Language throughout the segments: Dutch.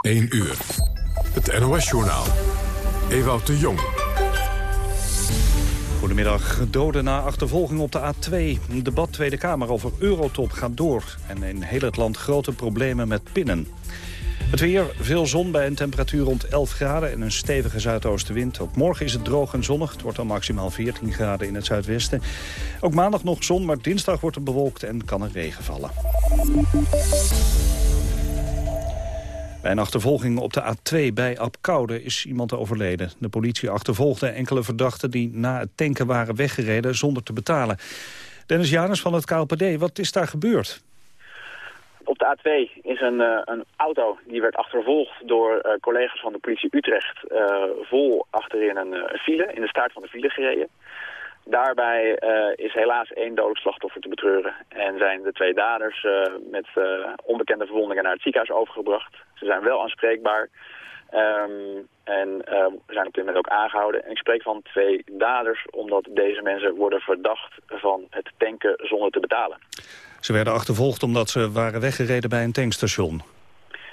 1 uur. Het NOS-journaal. Ewout de Jong. Goedemiddag. Doden na achtervolging op de A2. Een debat Tweede Kamer over Eurotop gaat door. En in heel het land grote problemen met pinnen. Het weer, veel zon bij een temperatuur rond 11 graden en een stevige zuidoostenwind. Ook morgen is het droog en zonnig. Het wordt dan maximaal 14 graden in het zuidwesten. Ook maandag nog zon, maar dinsdag wordt het bewolkt en kan er regen vallen. Bij een achtervolging op de A2 bij Apkoude is iemand overleden. De politie achtervolgde enkele verdachten die na het tanken waren weggereden zonder te betalen. Dennis Janus van het KLPD, wat is daar gebeurd? Op de A2 is een, uh, een auto die werd achtervolgd door uh, collega's van de politie Utrecht... Uh, vol achterin een file, in de staart van de file gereden. Daarbij is helaas één dodelijk slachtoffer te betreuren. En zijn de twee daders met onbekende verwondingen naar het ziekenhuis overgebracht. Ze zijn wel aanspreekbaar. Um, en zijn op dit moment ook aangehouden. En ik spreek van twee daders, omdat deze mensen worden verdacht van het tanken zonder te betalen. Ze werden achtervolgd omdat ze waren weggereden bij een tankstation.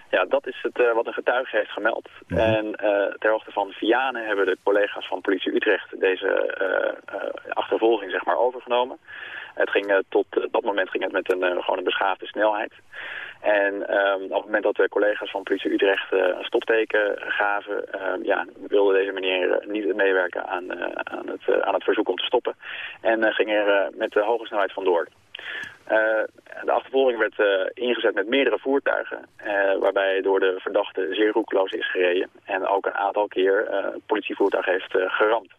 Ja, dat is het uh, wat een getuige heeft gemeld. -hmm. En uh, ter hoogte van Vianen hebben de collega's van politie Utrecht deze uh, achtervolging zeg maar, overgenomen. Het ging, tot dat moment ging het met een, gewoon een beschaafde snelheid. En um, op het moment dat de collega's van politie Utrecht een stopteken gaven, uh, ja, wilde deze meneer niet meewerken aan, aan, het, aan het verzoek om te stoppen. En ging er met de hoge snelheid vandoor. Uh, de achtervolging werd uh, ingezet met meerdere voertuigen, uh, waarbij door de verdachte zeer roekeloos is gereden. En ook een aantal keer een politievoertuig heeft geramd.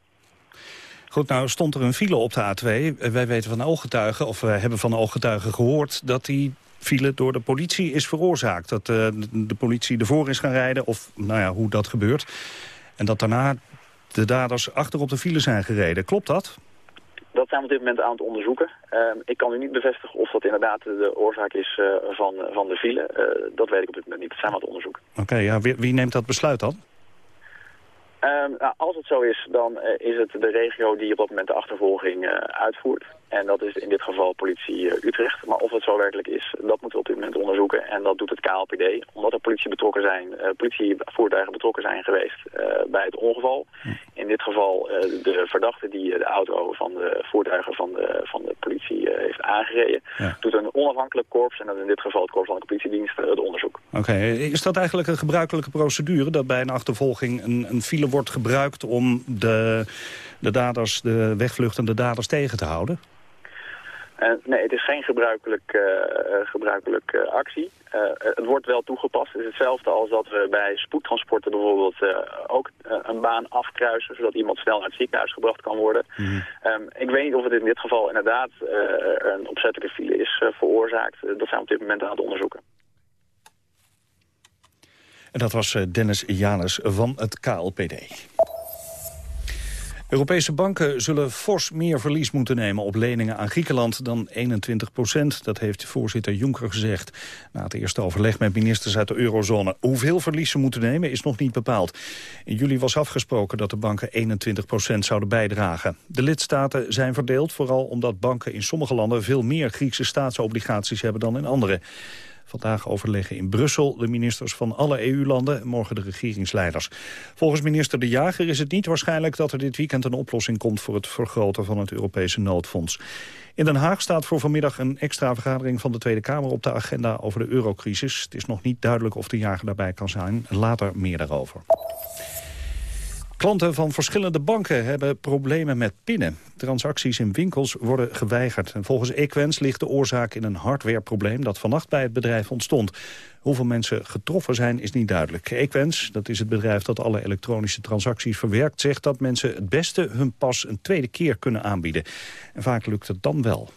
Goed, nou stond er een file op de A2. wij weten van ooggetuigen, of wij hebben van ooggetuigen gehoord... dat die file door de politie is veroorzaakt. Dat de politie ervoor is gaan rijden, of nou ja, hoe dat gebeurt. En dat daarna de daders achter op de file zijn gereden. Klopt dat? Dat zijn we op dit moment aan het onderzoeken. Uh, ik kan u niet bevestigen of dat inderdaad de oorzaak is uh, van, van de file. Uh, dat weet ik op dit moment niet. Dat zijn we aan het onderzoeken. Oké, okay, ja, wie, wie, neemt dat besluit dan? Um, nou, als het zo is, dan is het de regio die op dat moment de achtervolging uitvoert. En dat is in dit geval politie Utrecht. Maar of het zo werkelijk is, dat moeten we op dit moment onderzoeken. En dat doet het KLPD. Omdat er politie betrokken zijn, politievoertuigen betrokken zijn geweest bij het ongeval. Hm. In dit geval de verdachte die de auto van de voertuigen van de, van de politie heeft aangereden. Ja. Doet een onafhankelijk korps, en dat in dit geval het korps van de politiedienst, het onderzoek. Oké, okay. is dat eigenlijk een gebruikelijke procedure? Dat bij een achtervolging een, een file wordt gebruikt om de, de daders, de wegvluchtende daders tegen te houden? Uh, nee, het is geen gebruikelijk, uh, gebruikelijk uh, actie. het wordt wel toegepast. Het is hetzelfde als dat we bij spoedtransporten bijvoorbeeld ook een baan afkruisen... zodat iemand snel naar het ziekenhuis gebracht kan worden. Mm -hmm. um, ik weet niet of het in dit geval inderdaad een opzettelijke file is veroorzaakt. dat zijn we op dit moment aan het onderzoeken. En dat was Dennis Janus van het KLPD. Europese banken zullen fors meer verlies moeten nemen op leningen aan Griekenland dan 21 procent. Dat heeft voorzitter Juncker gezegd. Na het eerste overleg met ministers uit de eurozone. Hoeveel verlies ze moeten nemen is nog niet bepaald. In juli was afgesproken dat de banken 21 procent zouden bijdragen. De lidstaten zijn verdeeld, vooral omdat banken in sommige landen veel meer Griekse staatsobligaties hebben dan in andere. Vandaag overleggen in Brussel de ministers van alle EU-landen... morgen de regeringsleiders. Volgens minister De Jager is het niet waarschijnlijk dat er dit weekend een oplossing komt... voor het vergroten van het Europese noodfonds. In Den Haag staat voor vanmiddag een extra vergadering van de Tweede Kamer op de agenda over de eurocrisis. Het is nog niet duidelijk of de jager daarbij kan zijn. Later meer daarover. Klanten van verschillende banken hebben problemen met pinnen. Transacties in winkels worden geweigerd. En volgens Equens ligt de oorzaak in een hardwareprobleem... dat vannacht bij het bedrijf ontstond. Hoeveel mensen getroffen zijn is niet duidelijk. Equens, dat is het bedrijf dat alle elektronische transacties verwerkt... zegt dat mensen het beste hun pas een tweede keer kunnen aanbieden. En vaak lukt het dan wel.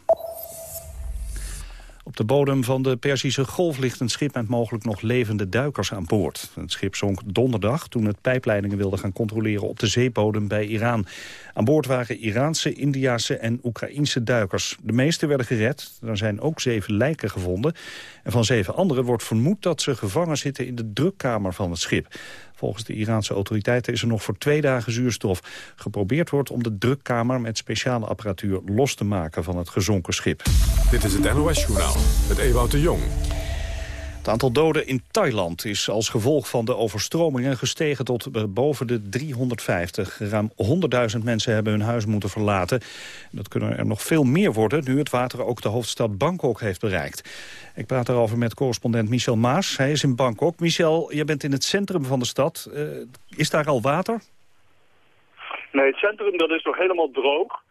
Op de bodem van de Perzische Golf ligt een schip met mogelijk nog levende duikers aan boord. Het schip zonk donderdag toen het pijpleidingen wilde gaan controleren op de zeebodem bij Iran. Aan boord waren Iraanse, Indiase en Oekraïnse duikers. De meeste werden gered. Er zijn ook zeven lijken gevonden. En van zeven anderen wordt vermoed dat ze gevangen zitten in de drukkamer van het schip. Volgens de Iraanse autoriteiten is er nog voor twee dagen zuurstof. Geprobeerd wordt om de drukkamer met speciale apparatuur los te maken van het gezonken schip. Dit is het NOS-journaal met Ewout de Jong. Het aantal doden in Thailand is als gevolg van de overstromingen gestegen tot eh, boven de 350. Ruim 100.000 mensen hebben hun huis moeten verlaten. Dat kunnen er nog veel meer worden nu het water ook de hoofdstad Bangkok heeft bereikt. Ik praat daarover met correspondent Michel Maas. Hij is in Bangkok. Michel, je bent in het centrum van de stad. Uh, is daar al water? Nee, het centrum dat is nog helemaal droog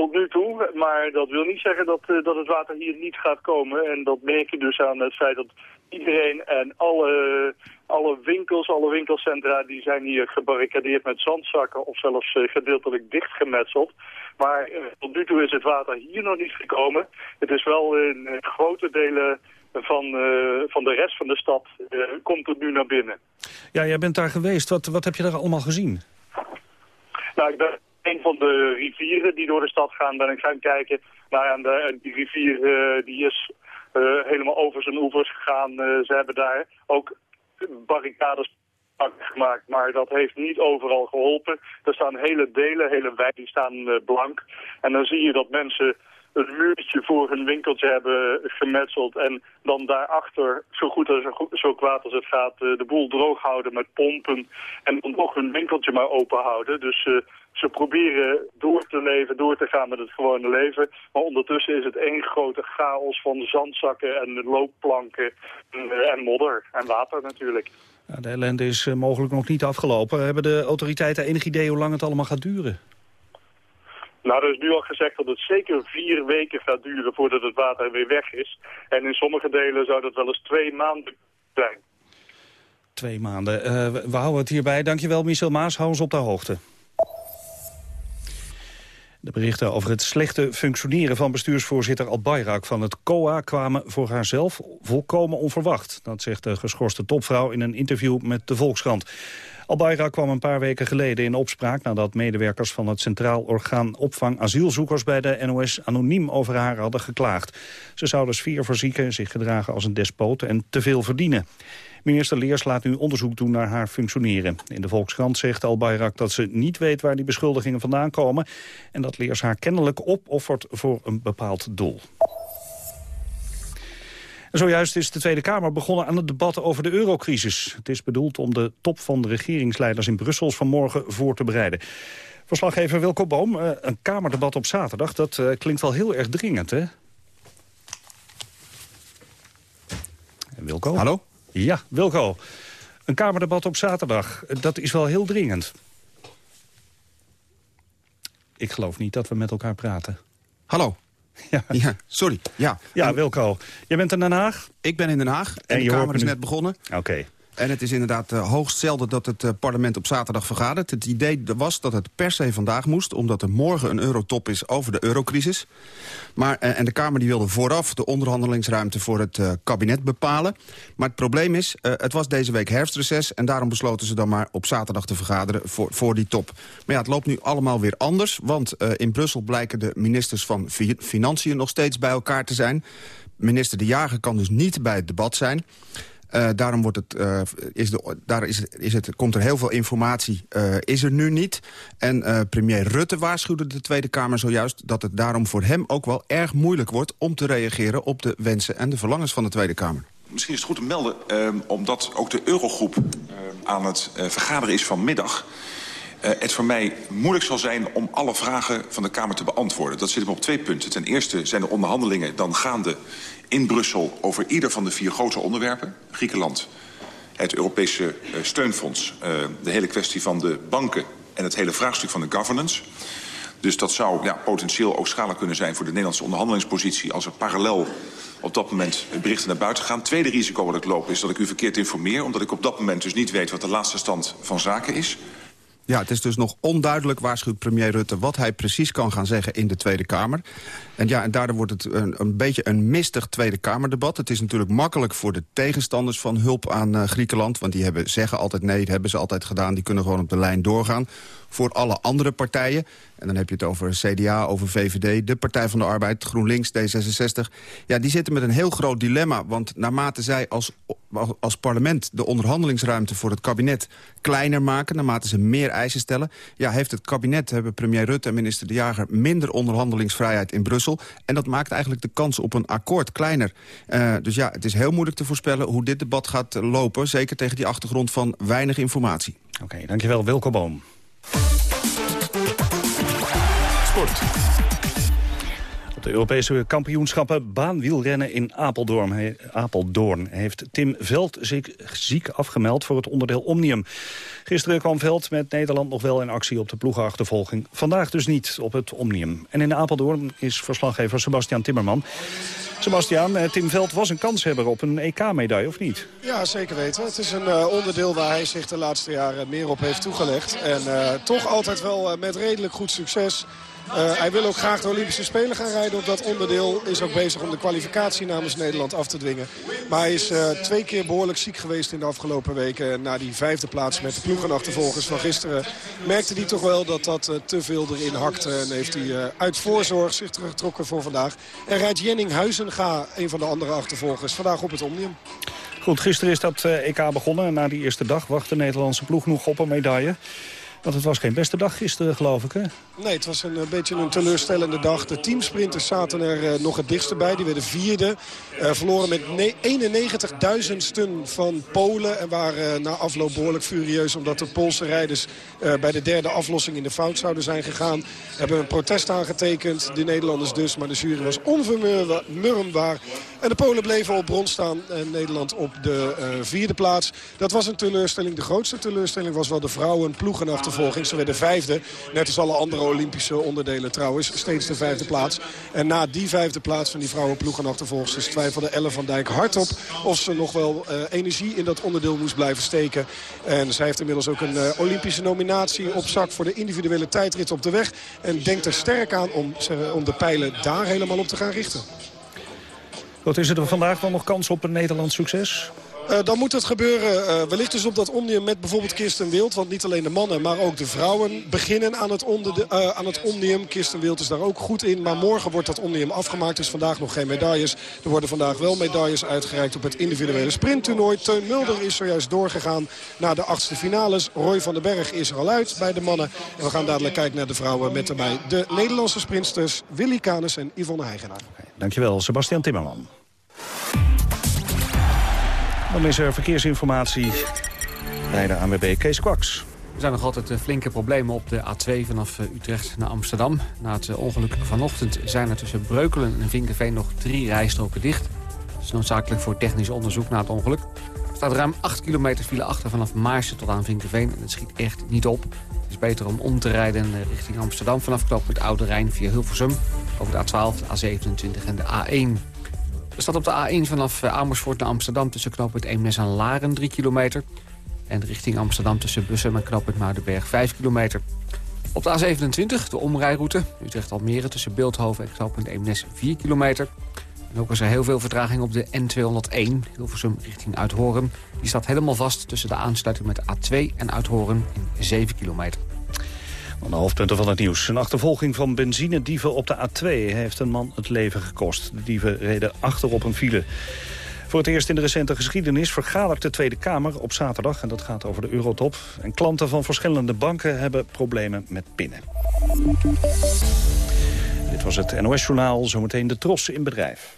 tot nu toe. Maar dat wil niet zeggen dat, uh, dat het water hier niet gaat komen. En dat merk je dus aan het feit dat iedereen en alle, alle winkels, alle winkelcentra... die zijn hier gebarricadeerd met zandzakken of zelfs uh, gedeeltelijk dichtgemetseld. Maar uh, tot nu toe is het water hier nog niet gekomen. Het is wel in grote delen van, van de rest van de stad komt het nu naar binnen. Ja, jij bent daar geweest. Wat, wat heb je daar allemaal gezien? Nou, ik ben een van de rivieren die door de stad gaan, ben ik gaan kijken. Nou ja, de, die rivier uh, die is uh, helemaal over zijn oevers gegaan. Ze hebben daar ook barricades gemaakt, maar dat heeft niet overal geholpen. Er staan hele delen, hele wijken, die staan blank. En dan zie je dat mensen een muurtje voor hun winkeltje hebben gemetseld... en dan daarachter, zo goed en zo, kwaad als het gaat, de boel droog houden met pompen... en dan nog hun winkeltje maar open houden. Dus uh, ze proberen door te leven, door te gaan met het gewone leven. Maar ondertussen is het één grote chaos van zandzakken en loopplanken en, en modder en water natuurlijk. De ellende is mogelijk nog niet afgelopen. Hebben de autoriteiten enig idee hoe lang het allemaal gaat duren? Nou, er is nu al gezegd dat het zeker vier weken gaat duren voordat het water weer weg is. En in sommige delen zou dat wel eens twee maanden zijn. Twee maanden. Uh, we, houden het hierbij. Dankjewel, Michel Maas. Hou ons op de hoogte. De berichten over het slechte functioneren van bestuursvoorzitter Al-Bayrak van het COA kwamen voor haarzelf volkomen onverwacht. Dat zegt de geschorste topvrouw in een interview met de Volkskrant. Al-Bayrak kwam een paar weken geleden in opspraak nadat medewerkers van het Centraal Orgaan Opvang Asielzoekers bij de NOS anoniem over haar hadden geklaagd. Ze zouden sfeer verzieken, zich gedragen als een despoot en te veel verdienen. Minister Leers laat nu onderzoek doen naar haar functioneren. In de Volkskrant zegt Al-Bayrak dat ze niet weet waar die beschuldigingen vandaan komen... en dat Leers haar kennelijk opoffert voor een bepaald doel. Zojuist is de Tweede Kamer begonnen aan het debat over de eurocrisis. Het is bedoeld om de top van de regeringsleiders in Brussel vanmorgen voor te bereiden. Verslaggever Wilco Boom, eh, een Kamerdebat op zaterdag, dat eh, klinkt wel heel erg dringend, hè? Wilco? Hallo? Ja, Wilco. Een Kamerdebat op zaterdag, dat is wel heel dringend. Ik geloof niet dat we met elkaar praten. Hallo. Ja, ja sorry. Ja, ja Wilco. Jij bent in Den Haag? Ik ben in Den Haag en, en de Kamer is net begonnen. Oké. En het is inderdaad uh, hoogst zelden dat het uh, parlement op zaterdag vergadert. Het idee was dat het per se vandaag moest... omdat er morgen een eurotop is over de eurocrisis. Maar, uh, en de Kamer die wilde vooraf de onderhandelingsruimte voor het kabinet bepalen. Maar het probleem is, het was deze week herfstreces... en daarom besloten ze dan maar op zaterdag te vergaderen voor, voor die top. Maar ja, het loopt nu allemaal weer anders. Want in Brussel blijken de ministers van Financiën nog steeds bij elkaar te zijn. Minister De Jager kan dus niet bij het debat zijn... Uh, daarom wordt het, uh, is de, daar is, is het, komt er heel veel informatie, uh, is er nu niet. En premier Rutte waarschuwde de Tweede Kamer zojuist... dat het daarom voor hem ook wel erg moeilijk wordt... om te reageren op de wensen en de verlangens van de Tweede Kamer. Misschien is het goed te melden, omdat ook de Eurogroep aan het vergaderen is vanmiddag... Uh, het voor mij moeilijk zal zijn om alle vragen van de Kamer te beantwoorden. Dat zit op twee punten. Ten eerste zijn de onderhandelingen dan gaande in Brussel over ieder van de vier grote onderwerpen. Griekenland, het Europese uh, steunfonds, uh, de hele kwestie van de banken... en het hele vraagstuk van de governance. Dus dat zou ja, potentieel ook schadelijk kunnen zijn voor de Nederlandse onderhandelingspositie... als er parallel op dat moment berichten naar buiten gaan. Tweede risico wat ik loop is dat ik u verkeerd informeer... omdat ik op dat moment dus niet weet wat de laatste stand van zaken is... Ja, het is dus nog onduidelijk, waarschuwt premier Rutte... wat hij precies kan gaan zeggen in de Tweede Kamer. En ja, en daardoor wordt het een, een beetje een mistig Tweede Kamerdebat. Het is natuurlijk makkelijk voor de tegenstanders van hulp aan uh, Griekenland... want die hebben, zeggen altijd nee, dat hebben ze altijd gedaan. Die kunnen gewoon op de lijn doorgaan. Voor alle andere partijen En dan heb je het over CDA, over VVD, de Partij van de Arbeid... GroenLinks, D66. Ja, die zitten met een heel groot dilemma. Want naarmate zij als, als parlement de onderhandelingsruimte voor het kabinet kleiner maken... naarmate ze meer eisen stellen... ja, heeft het kabinet, hebben premier Rutte en minister De Jager... minder onderhandelingsvrijheid in Brussel. En dat maakt eigenlijk de kans op een akkoord kleiner. Uh, dus ja, het is heel moeilijk te voorspellen hoe dit debat gaat lopen. Zeker tegen die achtergrond van weinig informatie. Oké, dankjewel Wilco Boom. Sport. De Europese kampioenschappen baanwielrennen in Apeldoorn, Apeldoorn heeft Tim Veld zich ziek afgemeld voor het onderdeel Omnium. Gisteren kwam Veld met Nederland nog wel in actie op de ploegenachtervolging. Vandaag dus niet op het Omnium. En in Apeldoorn is verslaggever Sebastian Timmerman. Sebastian, eh, Tim Veld was een kanshebber op een EK-medaille, of niet? Ja, zeker weten. Het is een uh, onderdeel waar hij zich de laatste jaren meer op heeft toegelegd. En uh, toch altijd wel met redelijk goed succes. Uh, hij wil ook graag de Olympische Spelen gaan rijden op dat onderdeel. Is ook bezig om de kwalificatie namens Nederland af te dwingen. Maar hij is uh, twee keer behoorlijk ziek geweest in de afgelopen weken. En na die vijfde plaats met de ploegenachtervolgers van gisteren... merkte hij toch wel dat dat uh, te veel erin hakte. En heeft hij uit voorzorg zich teruggetrokken voor vandaag. En rijdt Jenning Huizenga, een van de andere achtervolgers, vandaag op het Omnium. Goed, gisteren is dat EK begonnen. Na die eerste dag wacht de Nederlandse ploeg nog op een medaille. Want het was geen beste dag gisteren, geloof ik, hè? Nee, het was een, een beetje een teleurstellende dag. De teamsprinters zaten er uh, nog het dichtst bij. Die werden vierde. Uh, verloren met 91.000 stun van Polen. En waren na afloop behoorlijk furieus. Omdat de Poolse rijders bij de derde aflossing in de fout zouden zijn gegaan. Hebben een protest aangetekend. De Nederlanders dus. Maar de jury was onvermurmbaar. En de Polen bleven op bron staan. En Nederland op de vierde plaats. Dat was een teleurstelling. De grootste teleurstelling was wel de vrouwen ploegenachtervolging. Ze werden vijfde. Net als alle andere Olympische onderdelen trouwens. Steeds de vijfde plaats. En na die vijfde plaats van die vrouwenploegenachtervolgers... twijfelde Elle van Dijk hardop of ze nog wel uh, energie in dat onderdeel moest blijven steken. En zij heeft inmiddels ook een uh, Olympische nominatie op zak... voor de individuele tijdrit op de weg. En denkt er sterk aan om, om de pijlen daar helemaal op te gaan richten. Wat is er vandaag wel nog kans op een Nederlands succes? Uh, dan moet het gebeuren uh, wellicht dus op dat omnium met bijvoorbeeld Kirsten Wild. Want niet alleen de mannen, maar ook de vrouwen beginnen aan het, de, uh, aan het omnium. Kirsten Wild is daar ook goed in. Maar morgen wordt dat omnium afgemaakt. Dus vandaag nog geen medailles. Er worden vandaag wel medailles uitgereikt op het individuele sprinttoernooi. Teun Mulder is zojuist doorgegaan naar de achtste finales. Roy van den Berg is er al uit bij de mannen. En we gaan dadelijk kijken naar de vrouwen met daarbij de Nederlandse sprinters Willy Canes en Yvonne Heigenaar. Dankjewel, Sebastian Timmerman. Dan is er verkeersinformatie bij de ANWB Kees Kwaks. Er zijn nog altijd eh, flinke problemen op de A2 vanaf eh, Utrecht naar Amsterdam. Na het eh, ongeluk vanochtend zijn er tussen Breukelen en Vinkenveen nog drie rijstroken dicht. Dat is noodzakelijk voor technisch onderzoek na het ongeluk. Er staat ruim 8 kilometer file achter vanaf Maarsen tot aan Vinkenveen. En het schiet echt niet op. Het is beter om om te rijden richting Amsterdam vanaf knooppunt Oude Rijn via Hilversum. Over de A12, de A27 en de A1. Er staat op de A1 vanaf eh, Amersfoort naar Amsterdam... tussen knooppunt Eemnes en Laren 3 kilometer. En richting Amsterdam tussen Bussen en knooppunt Muidenberg 5 kilometer. Op de A27, de omrijroute, Utrecht-Almere... tussen Beeldhoven en knooppunt Eemnes 4 kilometer. En ook is er heel veel vertraging op de N201, Hilversum richting Uithoren. Die staat helemaal vast tussen de aansluiting met de A2 en Uithoren in 7 kilometer. De hoofdpunten van het nieuws. Een achtervolging van benzinedieven op de A2 heeft een man het leven gekost. De dieven reden achter op een file. Voor het eerst in de recente geschiedenis vergadert de Tweede Kamer op zaterdag. En dat gaat over de eurotop. En klanten van verschillende banken hebben problemen met pinnen. Dit was het NOS-journaal. Zometeen de Tros in bedrijf.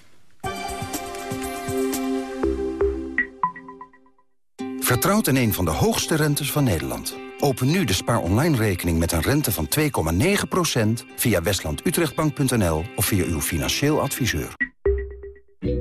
Vertrouwt in een van de hoogste rentes van Nederland. Open nu de spaar online rekening met een rente van 2,9% via westlandutrechtbank.nl of via uw financieel adviseur.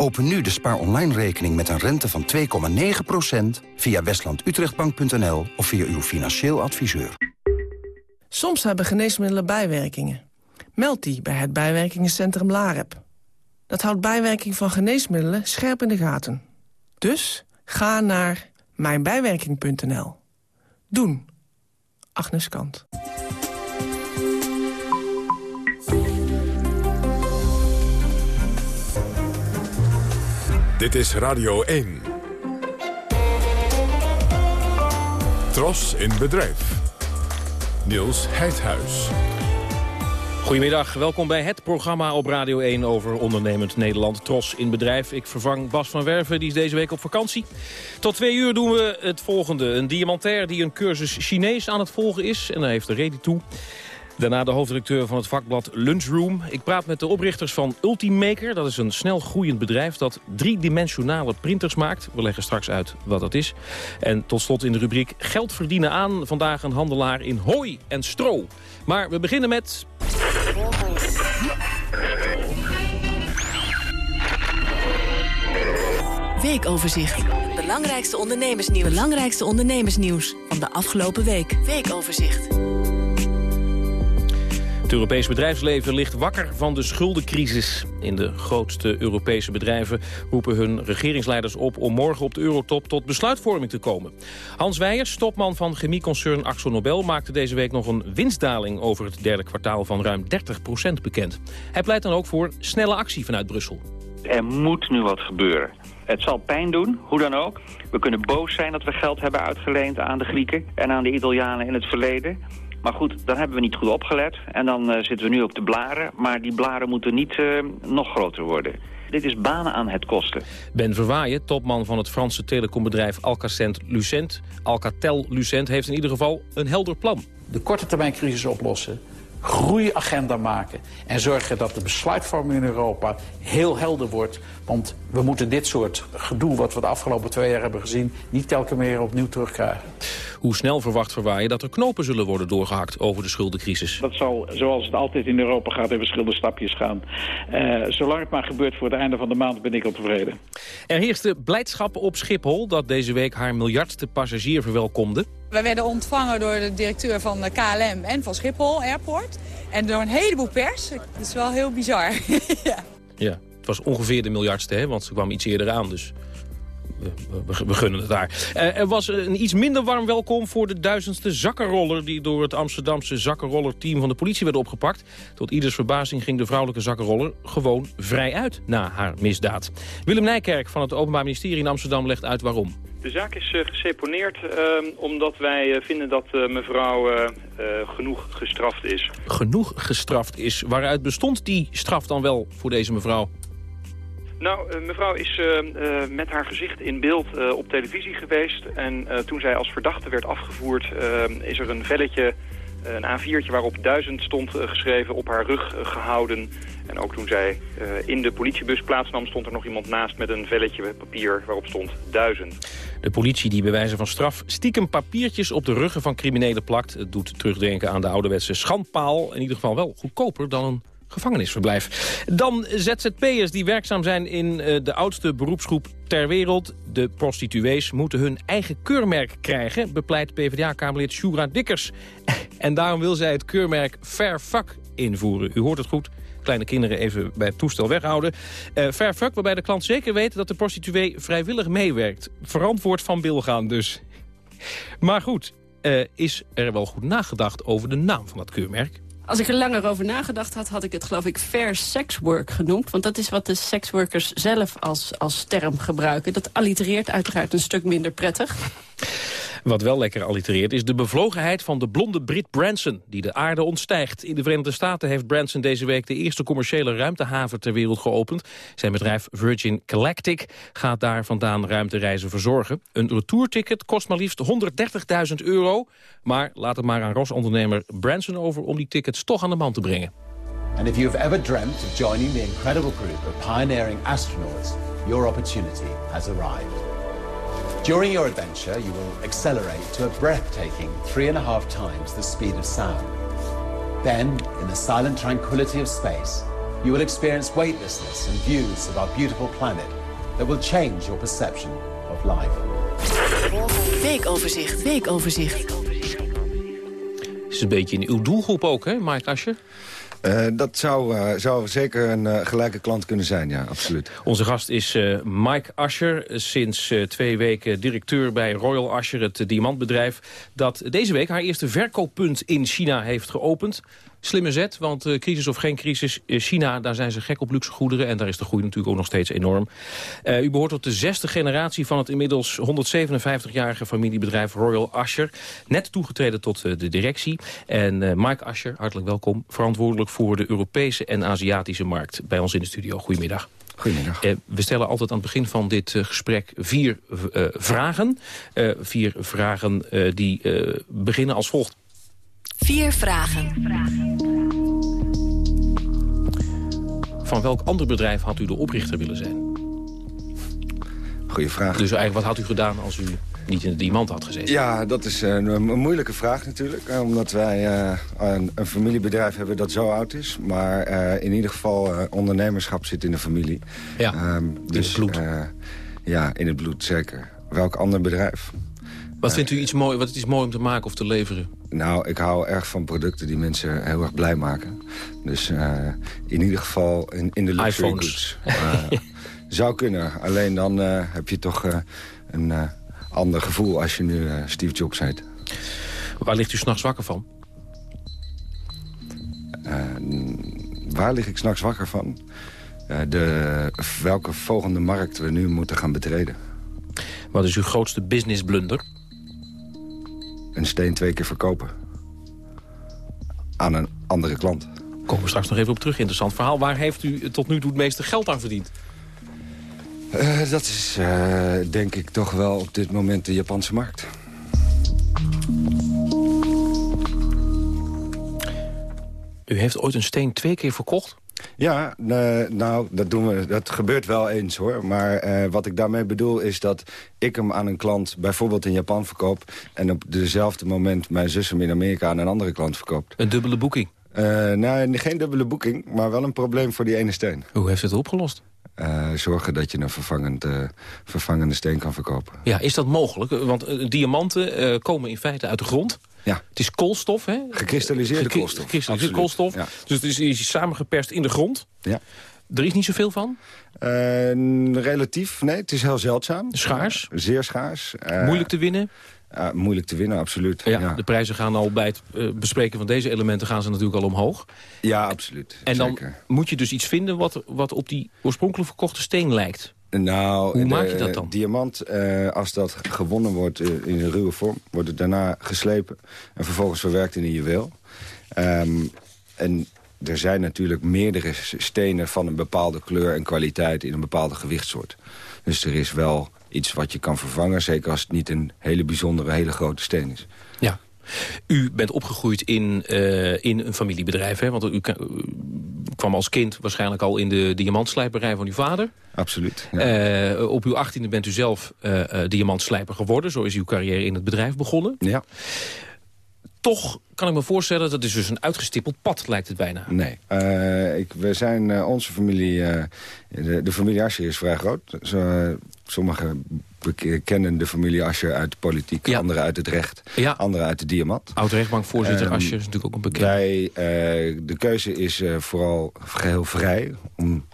Open nu de spaar online rekening met een rente van 2,9% via westlandutrechtbank.nl of via uw financieel adviseur. Soms hebben geneesmiddelen bijwerkingen. Meld die bij het bijwerkingencentrum LAREP. Dat houdt bijwerking van geneesmiddelen scherp in de gaten. Dus ga naar mijnbijwerking.nl. Doen. Agnes Kant. Dit is Radio 1. Tros in bedrijf. Niels Heidhuis. Goedemiddag, welkom bij het programma op Radio 1 over ondernemend Nederland. Tros in bedrijf. Ik vervang Bas van Werven, die is deze week op vakantie. Tot twee uur doen we het volgende. Een diamantair die een cursus Chinees aan het volgen is. En daar heeft de reden toe. Daarna de hoofddirecteur van het vakblad Lunchroom. Ik praat met de oprichters van Ultimaker. Dat is een snel groeiend bedrijf dat driedimensionale printers maakt. We leggen straks uit wat dat is. En tot slot in de rubriek Geld verdienen aan. Vandaag een handelaar in hooi en stro. Maar we beginnen met... Weekoverzicht. Belangrijkste ondernemersnieuws. Belangrijkste ondernemersnieuws van de afgelopen week. Weekoverzicht. Het Europese bedrijfsleven ligt wakker van de schuldencrisis. In de grootste Europese bedrijven roepen hun regeringsleiders op... om morgen op de eurotop tot besluitvorming te komen. Hans Weijers, topman van chemieconcern Axo Nobel... maakte deze week nog een winstdaling over het derde kwartaal van ruim 30% bekend. Hij pleit dan ook voor snelle actie vanuit Brussel. Er moet nu wat gebeuren. Het zal pijn doen, hoe dan ook. We kunnen boos zijn dat we geld hebben uitgeleend aan de Grieken en aan de Italianen in het verleden. Maar goed, dan hebben we niet goed opgelet. En dan uh, zitten we nu op de blaren. Maar die blaren moeten niet uh, nog groter worden. Dit is banen aan het kosten. Ben Verwaaien, topman van het Franse telecombedrijf Alcacent-Lucent... Alcatel-Lucent, heeft in ieder geval een helder plan. De korte termijn crisis oplossen groeiagenda maken... en zorgen dat de besluitvorming in Europa heel helder wordt. Want we moeten dit soort gedoe wat we de afgelopen twee jaar hebben gezien... niet telkens meer opnieuw terugkrijgen. Hoe snel verwacht Verwaaien dat er knopen zullen worden doorgehakt over de schuldencrisis? Dat zal, zoals het altijd in Europa gaat, in verschillende stapjes gaan. Uh, zolang het maar gebeurt voor het einde van de maand ben ik al tevreden. Er heerste blijdschap op Schiphol dat deze week haar miljardste passagier verwelkomde. Wij werden ontvangen door de directeur van KLM en van Schiphol Airport. En door een heleboel pers. Dat is wel heel bizar. ja. ja, het was ongeveer de miljardste, hè, want ze kwam iets eerder aan. Dus we, we, gunnen het daar. Uh, er was een iets minder warm welkom voor de duizendste zakkenroller... die door het Amsterdamse zakkenrollerteam van de politie werd opgepakt. Tot ieders verbazing ging de vrouwelijke zakkenroller gewoon vrij uit na haar misdaad. Willem Nijkerk van het Openbaar Ministerie in Amsterdam legt uit waarom. De zaak is uh, geseponeerd uh, omdat wij uh, vinden dat mevrouw genoeg gestraft is. Genoeg gestraft is. Waaruit bestond die straf dan wel voor deze mevrouw? Nou, mevrouw is met haar gezicht in beeld op televisie geweest. En toen zij als verdachte werd afgevoerd, is er een velletje een A4'tje waarop duizend stond geschreven, op haar rug gehouden. En ook toen zij in de politiebus plaatsnam, stond er nog iemand naast met een velletje papier waarop stond duizend. De politie die bij wijze van straf stiekem papiertjes op de ruggen van criminelen plakt. Het doet terugdenken aan de ouderwetse schandpaal. In ieder geval wel goedkoper dan een gevangenisverblijf. Dan ZZP'ers die werkzaam zijn in de oudste beroepsgroep ter wereld. De prostituees moeten hun eigen keurmerk krijgen, bepleit PvdA-kamerlid Shura Dikkers. En daarom wil zij het keurmerk Fair Fuck invoeren. U hoort het goed, kleine kinderen even bij het toestel weghouden. Uh, fair fuck, waarbij de klant zeker weet dat de prostituee vrijwillig meewerkt. Verantwoord van bil gaan dus. Maar goed, uh, is er wel goed nagedacht over de naam van dat keurmerk? Als ik er langer over nagedacht had, had ik het geloof ik fair sex work genoemd. Want dat is wat de sexworkers zelf als, als term gebruiken. Dat allitereert uiteraard een stuk minder prettig. Wat wel lekker allitereert is de bevlogenheid van de blonde Brit Branson... die de aarde ontstijgt. In de Verenigde Staten heeft Branson deze week de eerste commerciële ruimtehaven ter wereld geopend. Zijn bedrijf Virgin Galactic gaat daar vandaan ruimtereizen verzorgen. Een retourticket kost maar liefst 130.000 euro. Maar laat het maar aan Ros-ondernemer Branson over om die tickets toch aan de man te brengen. And if you've ever dreamt of joining the incredible group of pioneering astronauts, your opportunity has arrived. During your adventure, you will accelerate to a breathtaking three and a half times the speed of sound. Then, in the silent tranquility of space, you will experience weightlessness and views of our beautiful planet that will change your perception of life. Weekoverzicht, weekoverzicht. Is een beetje in uw doelgroep ook, hè, Mike Ascher? Uh, dat zou, uh, zou zeker een uh, gelijke klant kunnen zijn, ja, absoluut. Onze gast is Mike Ascher, sinds twee weken directeur bij Royal Ascher, het diamantbedrijf... dat deze week haar eerste verkooppunt in China heeft geopend. Slimme zet, want uh, crisis of geen crisis, China, daar zijn ze gek op luxe goederen. En daar is de groei natuurlijk ook nog steeds enorm. Uh, u behoort tot de zesde generatie van het inmiddels 157-jarige familiebedrijf Royal Asher. Net toegetreden tot uh, de directie. En Mike Asher, hartelijk welkom. Verantwoordelijk voor de Europese en Aziatische markt. Bij ons in de studio. Goedemiddag. Goedemiddag. we stellen altijd aan het begin van dit gesprek vier vragen. vier vragen die beginnen als volgt. Vier vragen. Van welk ander bedrijf had u de oprichter willen zijn? Goeie vraag. Dus eigenlijk wat had u gedaan als u niet in de diamant had gezeten? Ja, dat is een, een moeilijke vraag natuurlijk. Omdat wij uh, een, een, familiebedrijf hebben dat zo oud is. Maar uh, in ieder geval uh, ondernemerschap zit in de familie. Ja, um, dus, in het bloed. ja, in het bloed zeker. Welk ander bedrijf? Wat vindt u iets mooi, wat is mooi om te maken of te leveren? Nou, ik hou erg van producten die mensen heel erg blij maken. Dus uh, in ieder geval in, in de luxury iPhones. Uh, zou kunnen. Alleen dan uh, heb je toch een ander gevoel als je nu Steve Jobs heet. Waar ligt u s'nachts wakker van? waar lig ik s'nachts wakker van? de, welke volgende markt we nu moeten gaan betreden. Wat is uw grootste business blunder? Een steen twee keer verkopen. Aan een andere klant. Komen we straks nog even op terug. Interessant verhaal. Waar heeft u tot nu toe het meeste geld aan verdiend? Uh, dat is uh, denk ik toch wel op dit moment de Japanse markt. U heeft ooit een steen twee keer verkocht? Ja, uh, nou, dat, doen we, dat gebeurt wel eens hoor. Maar uh, wat ik daarmee bedoel is dat ik hem aan een klant... bijvoorbeeld in Japan verkoop... en op dezelfde moment mijn zus hem in Amerika aan een andere klant verkoopt. Een dubbele boeking? Uh, nou, geen dubbele boeking, maar wel een probleem voor die ene steen. Hoe heeft het opgelost? Uh, zorgen dat je een vervangend, uh, vervangende steen kan verkopen. Ja, is dat mogelijk? Want diamanten komen in feite uit de grond. Ja. Het is koolstof, hè? Gekristalliseerde Gekri koolstof. Gekristalliseerde koolstof. Ja. Dus het is, samengeperst in de grond. Ja. Er is niet zoveel van? Uh, relatief, nee. Het is heel zeldzaam. Schaars? zeer schaars. moeilijk te winnen? Uh, moeilijk te winnen, absoluut. Ja, ja, De prijzen gaan al bij het uh, bespreken van deze elementen gaan ze natuurlijk al omhoog. Ja, absoluut. En dan Zeker. moet je dus iets vinden wat, wat op die oorspronkelijk verkochte steen lijkt. Nou, Hoe de, maak je dat dan? diamant, uh, als dat gewonnen wordt uh, in een ruwe vorm... wordt het daarna geslepen en vervolgens verwerkt in een juweel. Um, en er zijn natuurlijk meerdere stenen van een bepaalde kleur en kwaliteit... in een bepaalde gewichtssoort. Dus er is wel iets wat je kan vervangen... zeker als het niet een hele bijzondere, hele grote steen is. Ja. U bent opgegroeid in, uh, in een familiebedrijf, hè? Want u, u, kwam als kind waarschijnlijk al in de diamantslijperij van uw vader. Absoluut. Ja. Uh, op uw achttiende bent u zelf uh, diamantslijper geworden. Zo is uw carrière in het bedrijf begonnen. Ja. Toch kan ik me voorstellen, dat is dus een uitgestippeld pad, lijkt het bijna. Nee. Uh, ik, we zijn, onze familie, de, de familie Ascher is vrij groot. Zo, sommigen kennen de familie Ascher uit de politiek, ja. anderen uit het recht, ja. anderen uit de diamant. Oud-rechtbankvoorzitter um, Ascher is natuurlijk ook een bekend. Wij, de keuze is vooral geheel vrij om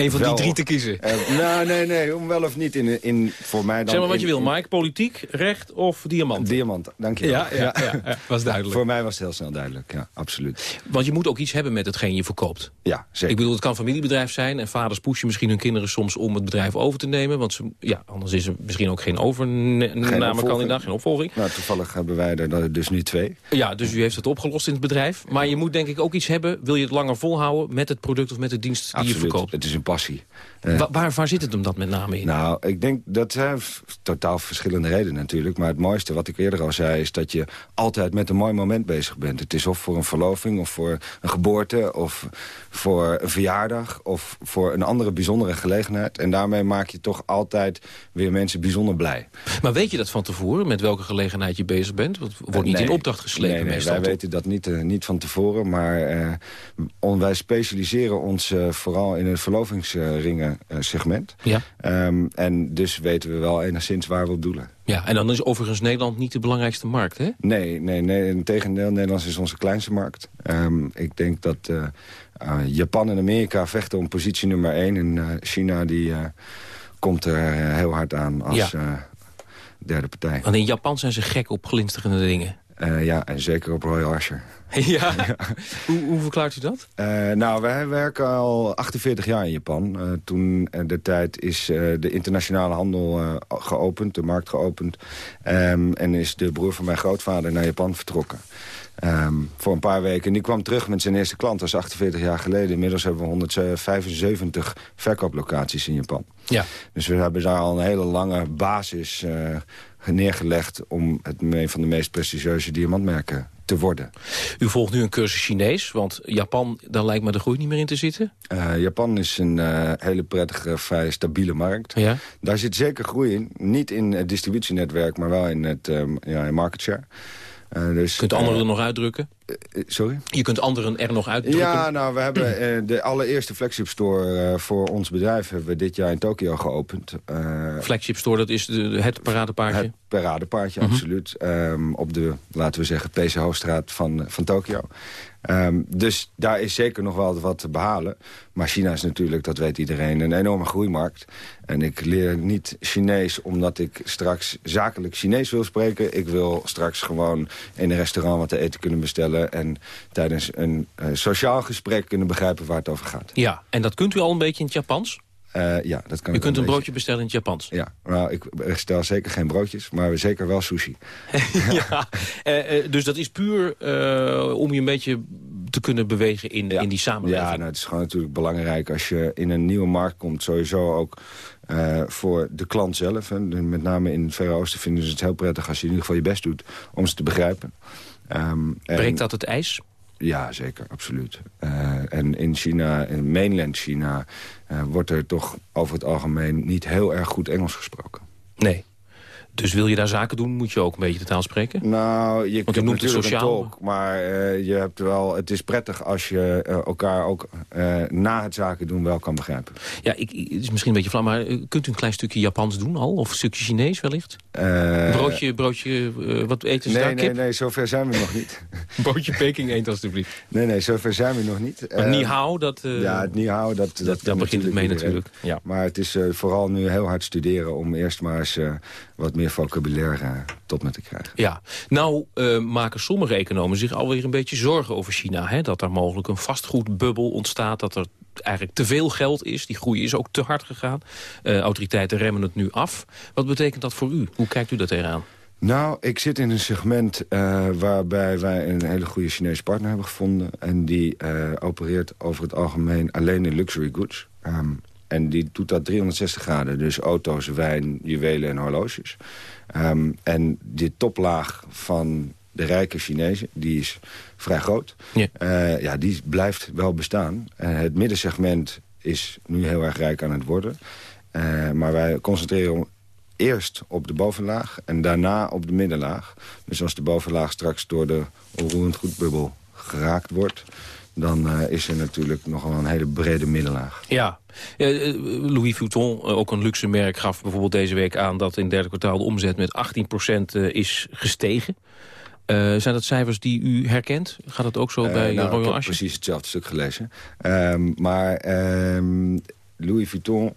een van wel, die drie te kiezen. Uh, nou, nee, nee, om wel of niet in, in voor mij dan... Zeg maar wat in, je wil, Mike. Politiek, recht of diamant? Diamant, dank je wel. Ja, ja, ja, ja, was duidelijk. voor mij was het heel snel duidelijk, ja, absoluut. Want je moet ook iets hebben met hetgeen je verkoopt. Ja, zeker. Ik bedoel, het kan familiebedrijf zijn... en vaders pushen misschien hun kinderen soms om het bedrijf over te nemen. Want ze, ja, anders is er misschien ook geen overname-kandidaat, geen opvolging. Nou, toevallig hebben wij er dus nu twee. Ja, dus u heeft het opgelost in het bedrijf. Maar je moet denk ik ook iets hebben... wil je het langer volhouden met het product of met de dienst die absoluut. je verkoopt. het is een passie. Uh, waar, zit het hem dat met name in? Nou, ik denk dat zijn totaal verschillende redenen natuurlijk. Maar het mooiste, wat ik eerder al zei, is dat je altijd met een mooi moment bezig bent. Het is of voor een verloving, of voor een geboorte, of voor een verjaardag... of voor een andere bijzondere gelegenheid. En daarmee maak je toch altijd weer mensen bijzonder blij. Maar weet je dat van tevoren, met welke gelegenheid je bezig bent? Want het wordt niet nee, in opdracht geslepen nee, nee, meestal. Wij weten dat niet, uh, niet van tevoren, maar uh, on, wij specialiseren ons uh, vooral in het verlovings vergrotingsringen uh, segment. Ja. Um, en dus weten we wel enigszins waar we op doelen. Ja, en dan is overigens Nederland niet de belangrijkste markt, hè? Nee, nee, nee in tegendeel, Nederland is onze kleinste markt. Um, ik denk dat uh, uh, Japan en Amerika vechten om positie nummer 1. En uh, China die, komt er heel hard aan als ja. derde partij. Want in Japan zijn ze gek op glinsterende dingen. Uh, ja, en zeker op Royal Asher. ja? hoe, hoe, verklaart u dat? Uh, nou, wij werken al 48 jaar in Japan. Uh, toen de tijd is de internationale handel geopend, de markt geopend. Um, en is de broer van mijn grootvader naar Japan vertrokken. Um, voor een paar weken. En die kwam terug met zijn eerste klant. Dat is 48 jaar geleden. Inmiddels hebben we 175 verkooplocaties in Japan. Ja. Dus we hebben daar al een hele lange basis neergelegd... om het een van de meest prestigieuze diamantmerken te worden. U volgt nu een cursus Chinees, want Japan, daar lijkt me de groei niet meer in te zitten. Uh, Japan is een uh, hele prettige, vrij stabiele markt. Ja. Daar zit zeker groei in. Niet in het distributienetwerk, maar wel in het um, ja, in market share. Uh, dus, Kunt anderen er nog uitdrukken? Sorry? Je kunt anderen er nog uitdrukken? Ja, nou, we hebben uh, de allereerste flagship store voor ons bedrijf... hebben we dit jaar in Tokio geopend. flagship store, dat is de, het paradepaardje? Het paradepaardje, -hmm. absoluut. Um, op de, laten we zeggen, PC Hoofdstraat van, van Tokio. Um, dus daar is zeker nog wel wat te behalen. Maar China is natuurlijk, dat weet iedereen, een enorme groeimarkt. En ik leer niet Chinees omdat ik straks zakelijk Chinees wil spreken. Ik wil straks gewoon in een restaurant wat te eten kunnen bestellen... en tijdens een uh, sociaal gesprek kunnen begrijpen waar het over gaat. Ja, en dat kunt u al een beetje in het Japans? Uh, ja, dat kan U kunt een beetje. broodje bestellen in het Japans? Ja, nou, ik stel zeker geen broodjes, maar zeker wel sushi. ja, uh, uh, dus dat is puur om je een beetje te kunnen bewegen in, ja. in die samenleving? Ja, nou, het is gewoon natuurlijk belangrijk als je in een nieuwe markt komt. Sowieso ook voor de klant zelf. Hè. Met name in het Verre Oosten vinden ze het heel prettig als je in ieder geval je best doet om ze te begrijpen. Um, Breekt dat het ijs? Ja, zeker, absoluut. Uh, en in China, in mainland China, uh, wordt er toch over het algemeen niet heel erg goed Engels gesproken. Nee. Dus wil je daar zaken doen, moet je ook een beetje de taal spreken? Nou, je Want u noemt het sociaal. Talk, maar uh, je hebt wel, het is prettig als je uh, elkaar ook uh, na het zaken doen wel kan begrijpen. Ja, ik, het is misschien een beetje flauw, maar kunt u een klein stukje Japans doen al? Of een stukje Chinees wellicht? broodje, broodje, wat eten ze nee, daar? Nee, Kip? nee, zover zijn we nog niet. broodje Peking eend alsjeblieft. Nee, nee, zover zijn we nog niet. Maar ni hao, dat... ja, het ni hao, dat, dat, dat, daar begint het mee iedereen. natuurlijk. Ja. Maar het is vooral nu heel hard studeren om eerst maar eens wat meer vocabulaire tot me te krijgen. Ja, nou uh, maken sommige economen zich alweer een beetje zorgen over China. Hè? Dat er mogelijk een vastgoedbubbel ontstaat, dat er eigenlijk te veel geld is. Die groei is ook te hard gegaan. Uh, autoriteiten remmen het nu af. Wat betekent dat voor u? Hoe kijkt u dat tegenaan? Nou, ik zit in een segment uh, waarbij wij een hele goede Chinese partner hebben gevonden. En die uh, opereert over het algemeen alleen in luxury goods. Um, en die doet dat 360 graden. Dus auto's, wijn, juwelen en horloges. Um, en die toplaag van de rijke Chinezen, die is vrij groot. Ja, uh, ja die blijft wel bestaan. Uh, het middensegment is nu heel erg rijk aan het worden. Uh, maar wij concentreren eerst op de bovenlaag en daarna op de middenlaag. Dus als de bovenlaag straks door de onroerend goedbubbel geraakt wordt dan uh, is er natuurlijk nog wel een hele brede middenlaag. Ja, uh, Louis Vuitton, uh, ook een luxe merk, gaf bijvoorbeeld deze week aan... dat in het derde kwartaal de omzet met 18% is gestegen. zijn dat cijfers die u herkent? Gaat dat ook zo bij nou, Royal precies hetzelfde stuk gelezen. Um, maar um, Louis Vuitton,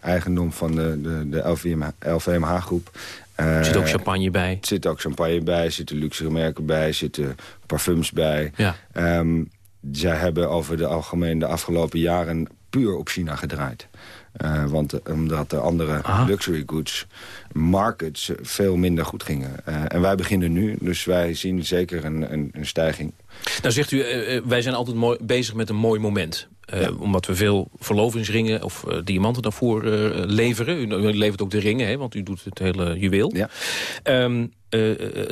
eigendom van de, de, de LVMH, LVMH-groep... Er zit ook champagne bij. Er zit ook champagne bij, zitten luxe merken bij, zitten parfums bij. Ja. Um, zij hebben over de algemeen de afgelopen jaren puur op China gedraaid. Uh, want omdat de andere Aha. luxury goods markets veel minder goed gingen. Uh, en wij beginnen nu, dus wij zien zeker een, een, een stijging. Nou zegt u, uh, wij zijn altijd mooi, bezig met een mooi moment. Ja. Omdat we veel verlovingsringen of uh, diamanten daarvoor uh, leveren. U, u, levert ook de ringen, hè, want u doet het hele juweel. Ja. Um,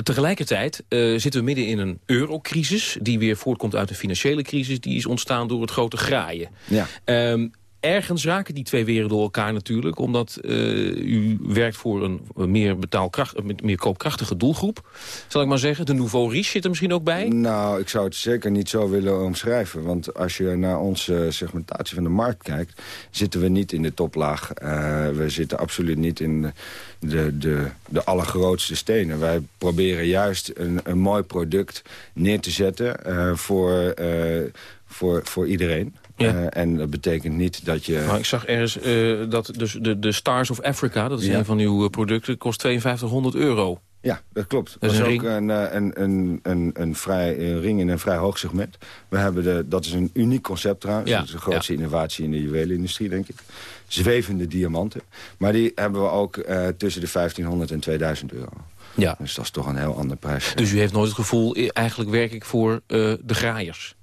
tegelijkertijd zitten we midden in een eurocrisis... die weer voortkomt uit een financiële crisis... die is ontstaan door het grote graaien. Ja. Um, ergens raken die twee werelden elkaar natuurlijk. Omdat uh, u werkt voor een meer, betaalkracht, meer koopkrachtige doelgroep. Zal ik maar zeggen. De nouveau riche zit er misschien ook bij? Nou, ik zou het zeker niet zo willen omschrijven. Want als je naar onze segmentatie van de markt kijkt... zitten we niet in de toplaag. Uh, we zitten absoluut niet in de, de, de, allergrootste stenen. Wij proberen juist een, een mooi product neer te zetten voor, voor, voor iedereen. Ja. Uh, en dat betekent niet dat je... Nou, ik zag ergens uh, dat dus de, de Stars of Africa, dat is ja. een van uw producten, kost 5200 euro. Ja, dat klopt. Dat, is ook een, een, een, een, een, vrij, een ring in een vrij hoog segment. We hebben de, dat is een uniek concept trouwens. Ja. Dat is de grootste ja. innovatie in de juwelenindustrie, denk ik. Zwevende diamanten. Maar die hebben we ook uh, tussen de 1500 en 2000 euro. Ja. Dus dat is toch een heel ander prijs. Dus u heeft nooit het gevoel, eigenlijk werk ik voor uh, de graaiers?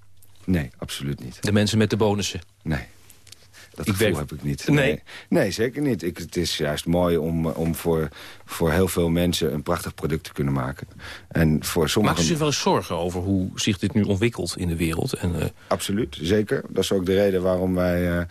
Nee, absoluut niet. De mensen met de bonussen? Nee. Dat ik gevoel heb ik niet. Nee? Nee, nee zeker niet. Ik, het is juist mooi om, om voor, voor heel veel mensen een prachtig product te kunnen maken. En voor sommigen... Maakt u zich wel eens zorgen over hoe zich dit nu ontwikkelt in de wereld? En, uh... Absoluut, zeker. Dat is ook de reden waarom wij uh,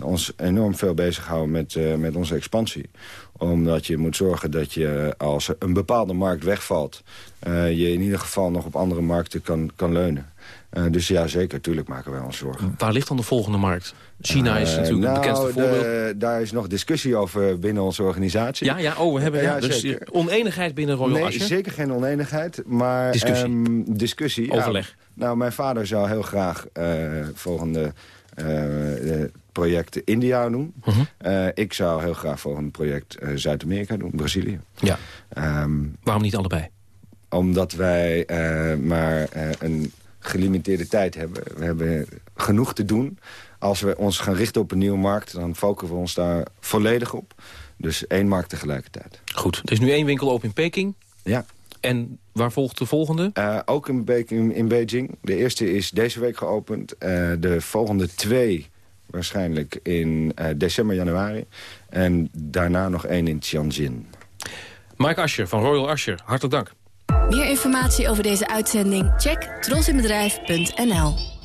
ons enorm veel bezighouden met, uh, met onze expansie omdat je moet zorgen dat je als een bepaalde markt wegvalt... je in ieder geval nog op andere markten kan, kan leunen. Uh, dus ja, zeker, tuurlijk maken wij ons zorgen. Waar ligt dan de volgende markt? China is natuurlijk uh, nou, het bekendste voorbeeld. De, daar is nog discussie over binnen onze organisatie. Ja, ja, oh, we hebben ja, dus oneenigheid binnen Royal nee, zeker geen oneenigheid, maar discussie. Um, discussie Overleg. Ja, nou, mijn vader zou heel graag uh, volgende project India doen. Uh -huh. uh, ik zou heel graag volgende project uh, Zuid-Amerika doen, Brazilië. Ja. Um, Waarom niet allebei? Omdat wij uh, maar een gelimiteerde tijd hebben. We hebben genoeg te doen. Als we ons gaan richten op een nieuwe markt... dan focussen we ons daar volledig op. Dus één markt tegelijkertijd. Goed, er is nu één winkel open in Peking. Ja. En waar volgt de volgende? Uh, ook in, in Beijing. De eerste is deze week geopend. Uh, de volgende twee waarschijnlijk in uh, december, januari. En daarna nog één in Tianjin. Mike Ascher van Royal Ascher, hartelijk dank. Meer informatie over deze uitzending? Check trosinbedrijf.nl.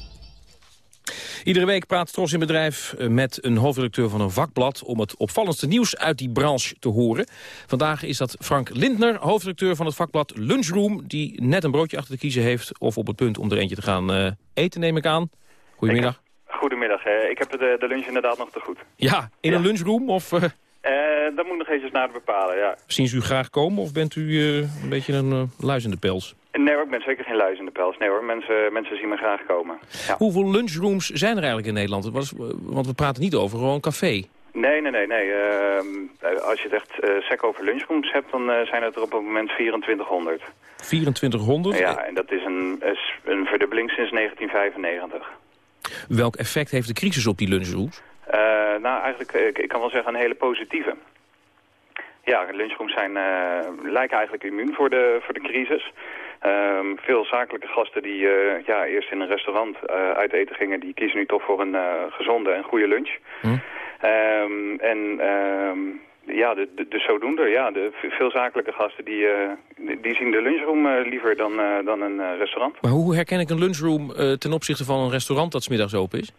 Iedere week praat Tros in Bedrijf met een hoofdredacteur van een vakblad... om het opvallendste nieuws uit die branche te horen. Vandaag is dat Frank Lindner, hoofdredacteur van het vakblad Lunchroom... die net een broodje achter de kiezen heeft... of op het punt om er eentje te gaan uh, eten, neem ik aan. Goedemiddag. Goedemiddag. Ik heb de, de, lunch inderdaad nog te goed. Ja, in ja. een lunchroom of... Uh... Uh, dat moet nog eens naar bepalen, ja. Zien ze u graag komen of bent u uh, een beetje een uh, luizende pels? Nee hoor, ik ben zeker geen luizende pels. Nee hoor, mensen, mensen zien me graag komen. Ja. Hoeveel lunchrooms zijn er eigenlijk in Nederland? Want we praten niet over gewoon café. Nee, nee, nee. nee. als je het echt sec over lunchrooms hebt, dan zijn het er op het moment 2400. 2400? Ja, en dat is een, een verdubbeling sinds 1995. Welk effect heeft de crisis op die lunchrooms? Uh, nou, eigenlijk, ik, ik, kan wel zeggen een hele positieve. Ja, lunchrooms zijn, uh, lijken eigenlijk immuun voor de, voor de crisis. Um, veel zakelijke gasten die uh, ja, eerst in een restaurant uit eten gingen... die kiezen nu toch voor een gezonde en goede lunch. Hm? Um, en um, ja, de, de, de zodoende, ja, de, veel zakelijke gasten die, die zien de lunchroom liever dan, dan een restaurant. Maar hoe herken ik een lunchroom ten opzichte van een restaurant dat smiddags open is?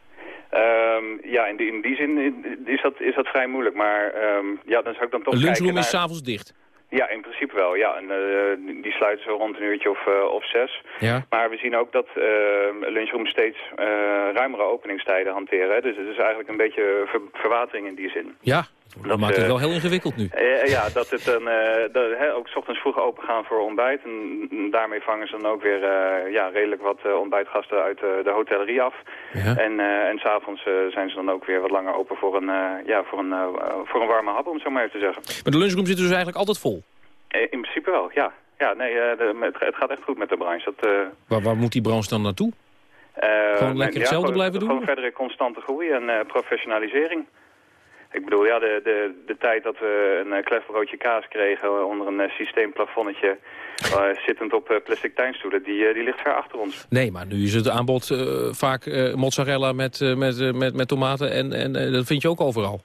Um, ja, in die, in die zin is dat, is dat vrij moeilijk. Maar um, ja, dan zou ik dan toch Een lunchroom naar... is s'avonds dicht? Ja, in principe wel. Ja, en, uh, die sluiten zo rond een uurtje of, uh, of zes. Ja. Maar we zien ook dat uh, lunchrooms steeds ruimere openingstijden hanteren. Hè. Dus het is eigenlijk een beetje ver verwatering in die zin. Ja, dat, maakt het wel heel ingewikkeld nu. ja, dat het dat, hè, ook 's ochtends vroeg open gaan voor ontbijt. En daarmee vangen ze dan ook weer ja, redelijk wat ontbijtgasten uit de hotellerie af. Ja. En, en s'avonds zijn ze dan ook weer wat langer open voor een, ja, voor een, voor een warme hap, om het zo maar even te zeggen. Maar de lunchroom zit dus eigenlijk altijd vol? In principe wel, ja. ja nee, het, gaat echt goed met de branche. Dat, uh... waar, waar, moet die branche dan naartoe? Uh, gewoon lekker hetzelfde gewoon, blijven doen? Gewoon verdere constante groei en uh, professionalisering. Ik bedoel, ja, de, de, de tijd dat we een uh, klef broodje kaas kregen onder een uh, systeemplafonnetje... Uh, zittend op plastic tuinstoelen, die, die ligt ver achter ons. Nee, maar nu is het aanbod vaak mozzarella met, met, met, met tomaten en, en dat vind je ook overal.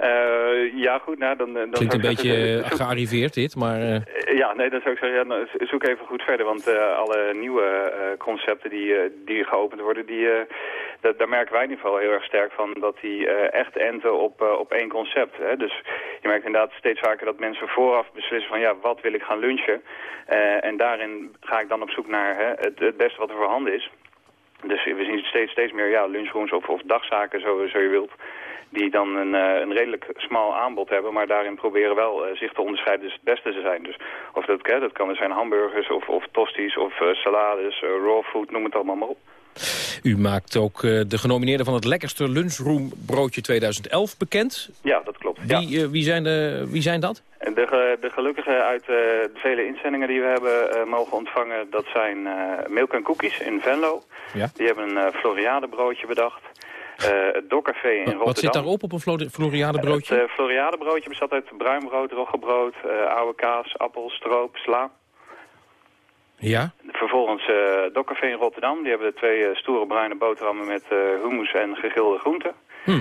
Uh, ja, goed. Nou, dan, dan Klinkt een beetje zeggen, gearriveerd dit, maar... Uh... Ja, nee, dan zou ik zeggen, ja, nou, zoek even goed verder. Want uh, alle nieuwe concepten die, die geopend worden, die, daar merken wij in ieder geval heel erg sterk van dat die echt enten op, op één concept. Hè? Dus je merkt inderdaad steeds vaker dat mensen vooraf beslissen van ja, wat wil ik gaan lunchen? en daarin ga ik dan op zoek naar hè, het, het beste wat er voorhanden is. Dus we zien steeds, steeds meer ja, lunchrooms of, of dagzaken, zo, zo je wilt die dan een, een redelijk smal aanbod hebben, maar daarin proberen wel zich te onderscheiden dus het beste te zijn. Dus of dat, hè, dat kan zijn hamburgers of, of tosties of salades, raw food, noem het allemaal maar op. U maakt ook de genomineerden van het lekkerste lunchroom broodje 2011 bekend. Ja, dat klopt. Wie, ja. wie, zijn, de, wie zijn dat? De, de gelukkigen uit de vele inzendingen die we hebben mogen ontvangen, dat zijn Milk Cookies in Venlo. Ja. Die hebben een Floriade broodje bedacht. Uh, het Dokcafé in Rotterdam. Wat zit daarop op een Floriade-broodje? Het uh, Floriade-broodje bestaat uit bruin brood, roggebrood, uh, oude kaas, appel, stroop, sla. Ja? Vervolgens uh, Dokcafé in Rotterdam. Die hebben de twee stoere bruine boterhammen met hummus en gegilde groenten. Hm.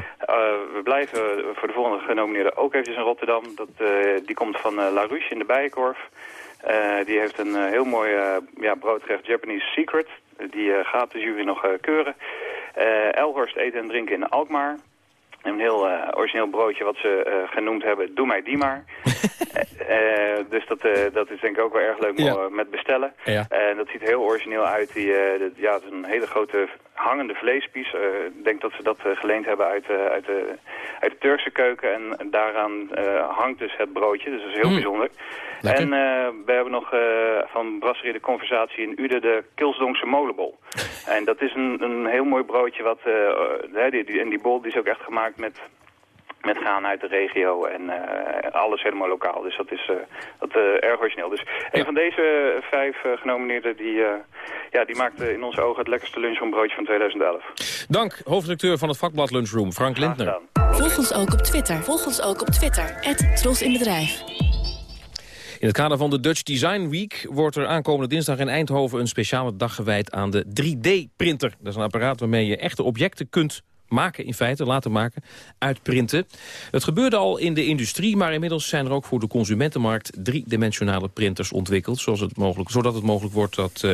we blijven voor de volgende genomineerde ook eventjes in Rotterdam. Dat, die komt van La Ruche in de Bijenkorf. die heeft een heel mooi ja, broodgerecht Japanese Secret. Die gaat de jury nog keuren. Uh, Elhorst eten en drinken in Alkmaar. Een heel uh, origineel broodje wat ze uh, genoemd hebben, doe mij die maar. dus dat, dat is denk ik ook wel erg leuk ja. met bestellen. Ja. dat ziet heel origineel uit. Die, dat, ja, het is een hele grote hangende vleespies. Ik denk dat ze dat geleend hebben uit, uit, de, uit de Turkse keuken. En, en daaraan hangt dus het broodje. Dus dat is heel Mm. bijzonder. Lekker. En we hebben nog van Brasserie de Conversatie in Uden de Kilsdonkse molenbol. En dat is een, een heel mooi broodje. Wat, die, die, en die bol die is ook echt gemaakt met, met graan uit de regio en uh, alles helemaal lokaal. Dus dat is uh, dat, uh, erg origineel. Dus een van deze vijf genomineerden, die, ja, die maakte in onze ogen het lekkerste lunchroom van 2011. Dank, hoofdredacteur van het vakblad Lunchroom, Frank Lindner. Volg ons ook op Twitter. Volg ons ook op Twitter. Tros in het kader van de Dutch Design Week wordt er aankomende dinsdag in Eindhoven een speciale dag gewijd aan de 3D-printer. Dat is een apparaat waarmee je echte objecten kunt maken, in feite, laten maken, uitprinten. Het gebeurde al in de industrie, maar inmiddels zijn er ook voor de consumentenmarkt driedimensionale printers ontwikkeld, zoals het mogelijk, zodat het mogelijk wordt dat uh,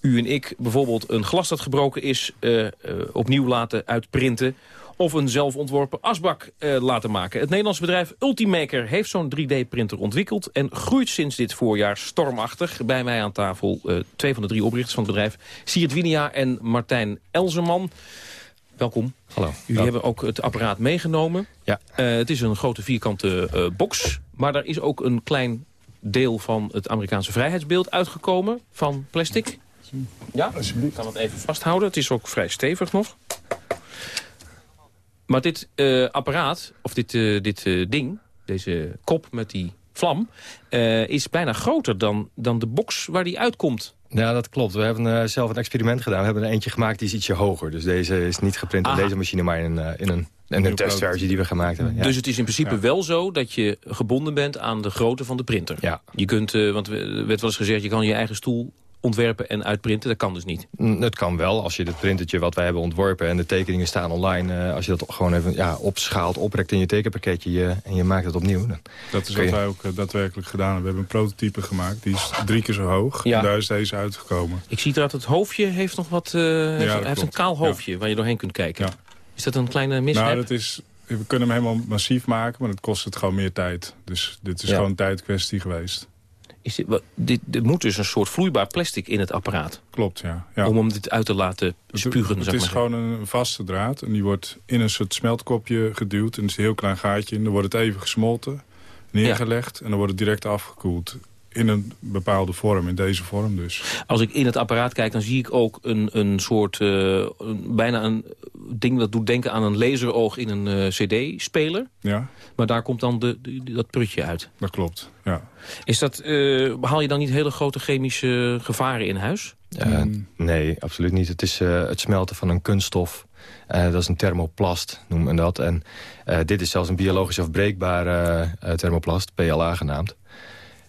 u en ik bijvoorbeeld een glas dat gebroken is uh, uh, opnieuw laten uitprinten of een zelfontworpen asbak uh, laten maken. Het Nederlandse bedrijf Ultimaker heeft zo'n 3D-printer ontwikkeld... en groeit sinds dit voorjaar stormachtig. Bij mij aan tafel uh, twee van de drie oprichters van het bedrijf... Siert Winia en Martijn Elzerman. Welkom. Hallo. Jullie hebben ook het apparaat meegenomen. Ja. Uh, het is een grote vierkante box, maar daar is ook een klein deel van het Amerikaanse vrijheidsbeeld uitgekomen van plastic. Ja. Ik kan het even vasthouden. Het is ook vrij stevig nog. Maar dit uh, apparaat, of dit, uh, dit uh, ding, deze kop met die vlam... is bijna groter dan, dan de box waar die uitkomt. Ja, dat klopt. We hebben zelf een experiment gedaan. We hebben er eentje gemaakt die is ietsje hoger. Dus deze is niet geprint in deze machine, maar in, in een, in een testversie die we gemaakt hebben. Ja. Dus het is in principe ja. wel zo dat je gebonden bent aan de grootte van de printer. Ja. Je kunt, want er werd wel eens gezegd, je kan je eigen stoel ontwerpen en uitprinten. Dat kan dus niet. Het kan wel, als je het printertje wat wij hebben ontworpen... en de tekeningen staan online, uh, als je dat gewoon even ja, opschaalt... oprekt in je tekenpakketje je, en je maakt het opnieuw. Dan dat is wat je... wij ook uh, daadwerkelijk gedaan hebben. We hebben een prototype gemaakt, die is drie keer zo hoog. Ja. En daar is deze uitgekomen. Ik zie dat het hoofdje heeft nog wat... Uh, ja, heeft, hij heeft een kaal hoofdje ja. waar je doorheen kunt kijken. Is dat een kleine mishap? Nou, dat is... We kunnen hem helemaal massief maken, maar het kost het gewoon meer tijd. Dus dit is gewoon een tijdkwestie geweest. Is dit, dit, er moet dus een soort vloeibaar plastic in het apparaat. Klopt, ja. ja. Om hem dit uit te laten spugen. Het, zeg is maar. gewoon een vaste draad. En die wordt in een soort smeltkopje geduwd. En er is een heel klein gaatje in. Dan wordt het even gesmolten, neergelegd. Ja. En dan wordt het direct afgekoeld. In een bepaalde vorm, in deze vorm dus. Als ik in het apparaat kijk, dan zie ik ook een, een soort... Uh, een, bijna een ding dat doet denken aan een laseroog in een uh, cd-speler. Ja. Maar daar komt dan de, de, dat prutje uit. Dat klopt, ja. Is dat, uh, haal je dan niet hele grote chemische gevaren in huis? Uh, nee, absoluut niet. Het is uh, het smelten van een kunststof. Uh, dat is een thermoplast, noemen we dat. En dit is zelfs een biologisch afbreekbare thermoplast, PLA genaamd.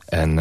En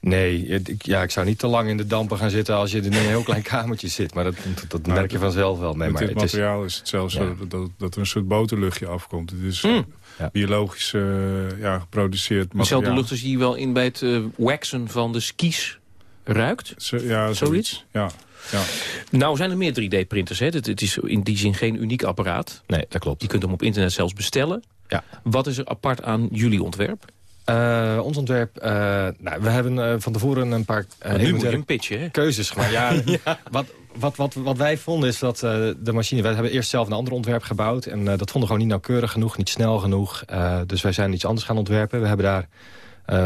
nee, ik, ja, ik zou niet te lang in de dampen gaan zitten als je in een heel klein kamertje zit. Maar dat, dat, dat merk je vanzelf wel. Nee, met maar dit het materiaal is, is het zelfs ja. zo dat, dat er een soort boterluchtje afkomt. Het is mm. ja. biologisch uh, ja, geproduceerd materiaal. Dezelfde lucht als die je wel in bij het uh, waxen van de skis ruikt? Zo, ja, zoiets. zoiets. Ja. Ja. Nou zijn er meer 3D-printers. hè? Het, het is in die zin geen uniek apparaat. Nee, dat klopt. Je kunt hem op internet zelfs bestellen. Ja. Wat is er apart aan jullie ontwerp? Uh, ons ontwerp, uh, nou, we hebben uh, van tevoren een paar uh, nu moet je een pitchen, hè? keuzes gemaakt. Ja, ja. Wat, wat, wat, wat wij vonden is dat de machine... Wij hebben eerst zelf een ander ontwerp gebouwd. En dat vonden we gewoon niet nauwkeurig genoeg, niet snel genoeg. dus wij zijn iets anders gaan ontwerpen. We hebben daar